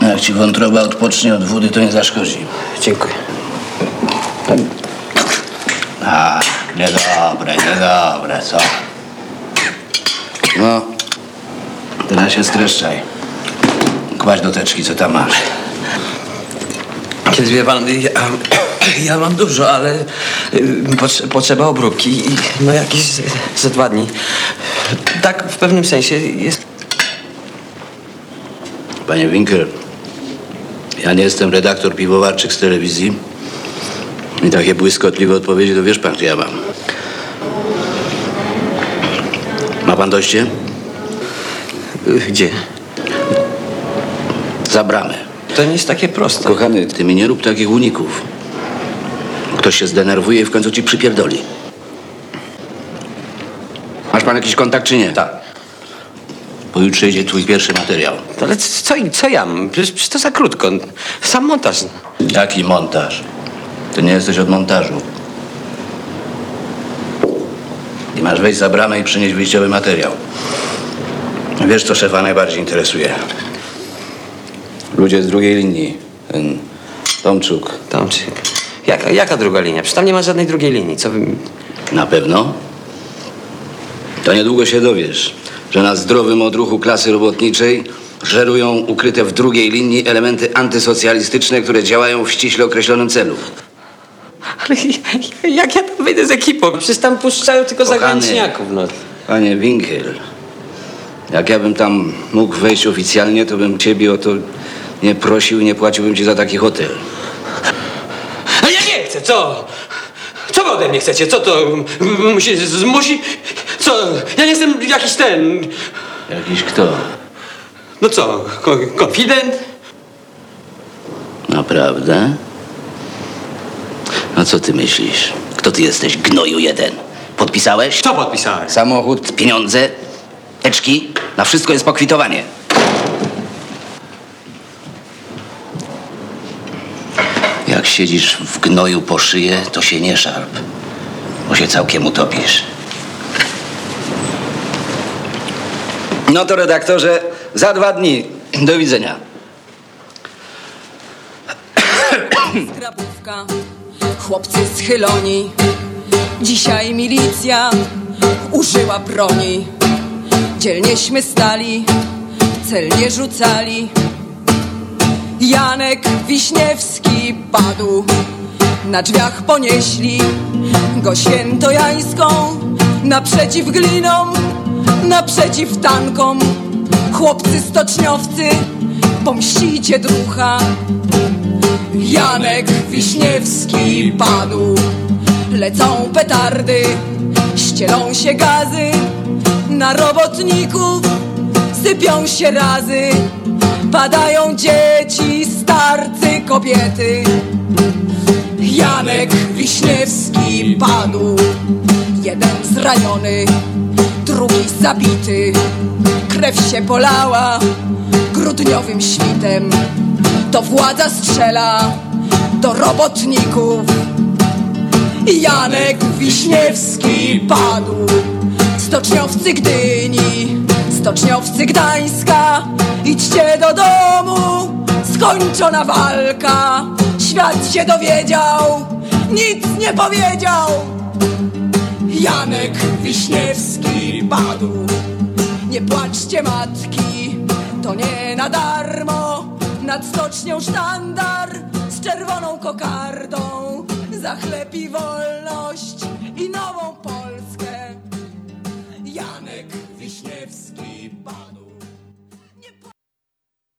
A Jak ci wątroba odpocznie od wody, to nie zaszkodzi. Dziękuję. A, niedobre, niedobre, co? No, teraz się streszczaj. Kładź do teczki, co tam masz. Kiedy wie pan, ja, [clears throat] ja mam dużo, ale y, potrze- potrzeba obróbki i no jakieś ze, ze dwa dni. Tak w pewnym sensie jest. Panie Winkel, ja nie jestem redaktor piwowarczyk z telewizji. I takie błyskotliwe odpowiedzi, to wiesz pan, gdzie ja mam. Ma pan dojście? Gdzie? Za bramę. To nie jest takie proste. Kochany, ty mi nie rób takich uników. Ktoś się zdenerwuje i w końcu ci przypierdoli. Masz pan jakiś kontakt czy nie? Tak. Pojutrze idzie twój pierwszy materiał. Ale co, co ja przecież to za krótko. Sam montaż. Jaki montaż? Ty nie jesteś od montażu. I masz wejść za bramę i przynieść wyjściowy materiał. Wiesz, co szefa najbardziej interesuje? Ludzie z drugiej linii. Ten Tomczuk. Tomczyk. Jaka, jaka druga linia? Przecież tam nie ma żadnej drugiej linii. Co wy... Na pewno? To niedługo się dowiesz, że na zdrowym odruchu klasy robotniczej żerują ukryte w drugiej linii elementy antysocjalistyczne, które działają w ściśle określonym celu. Ale jak ja tam wyjdę z ekipą? Przecież tam puszczają tylko Kochany. zagraniczniaków. No. Panie Winkel, jak ja bym tam mógł wejść oficjalnie, to bym ciebie o to nie prosił i nie płaciłbym ci za taki hotel. A ja nie chcę, co? Co wy ode mnie chcecie? Co to m- m- musi, zmusi? Co? Ja nie jestem jakiś ten... Jakiś kto? No co, ko- konfident? Naprawdę? A co ty myślisz? Kto ty jesteś, gnoju jeden? Podpisałeś? Co podpisałem? Samochód, pieniądze, teczki, na wszystko jest pokwitowanie. Jak siedzisz w gnoju po szyję, to się nie szarp, bo się całkiem utopisz. No to redaktorze, za dwa dni. Do widzenia. Grabówka, chłopcy schyloni. Dzisiaj milicja użyła broni. Dzielnieśmy stali, celnie rzucali. Janek Wiśniewski padł. Na drzwiach ponieśli go świętojańską. Naprzeciw glinom, naprzeciw tankom. Chłopcy stoczniowcy, pomścicie ducha. Janek Wiśniewski padł. Lecą petardy, ścielą się gazy, na robotników sypią się razy. Padają dzieci, starcy, kobiety. Janek Wiśniewski padł. Jeden zraniony, drugi zabity. Krew się polała grudniowym świtem. To władza strzela do robotników. Janek Wiśniewski padł. Stoczniowcy Gdyni, stoczniowcy Gdańska, idźcie do domu, skończona walka. Świat się dowiedział, nic nie powiedział. Janek Wiśniewski padł. Nie płaczcie matki, to nie na darmo. Nad stocznią sztandar z czerwoną kokardą za chleb i wodę.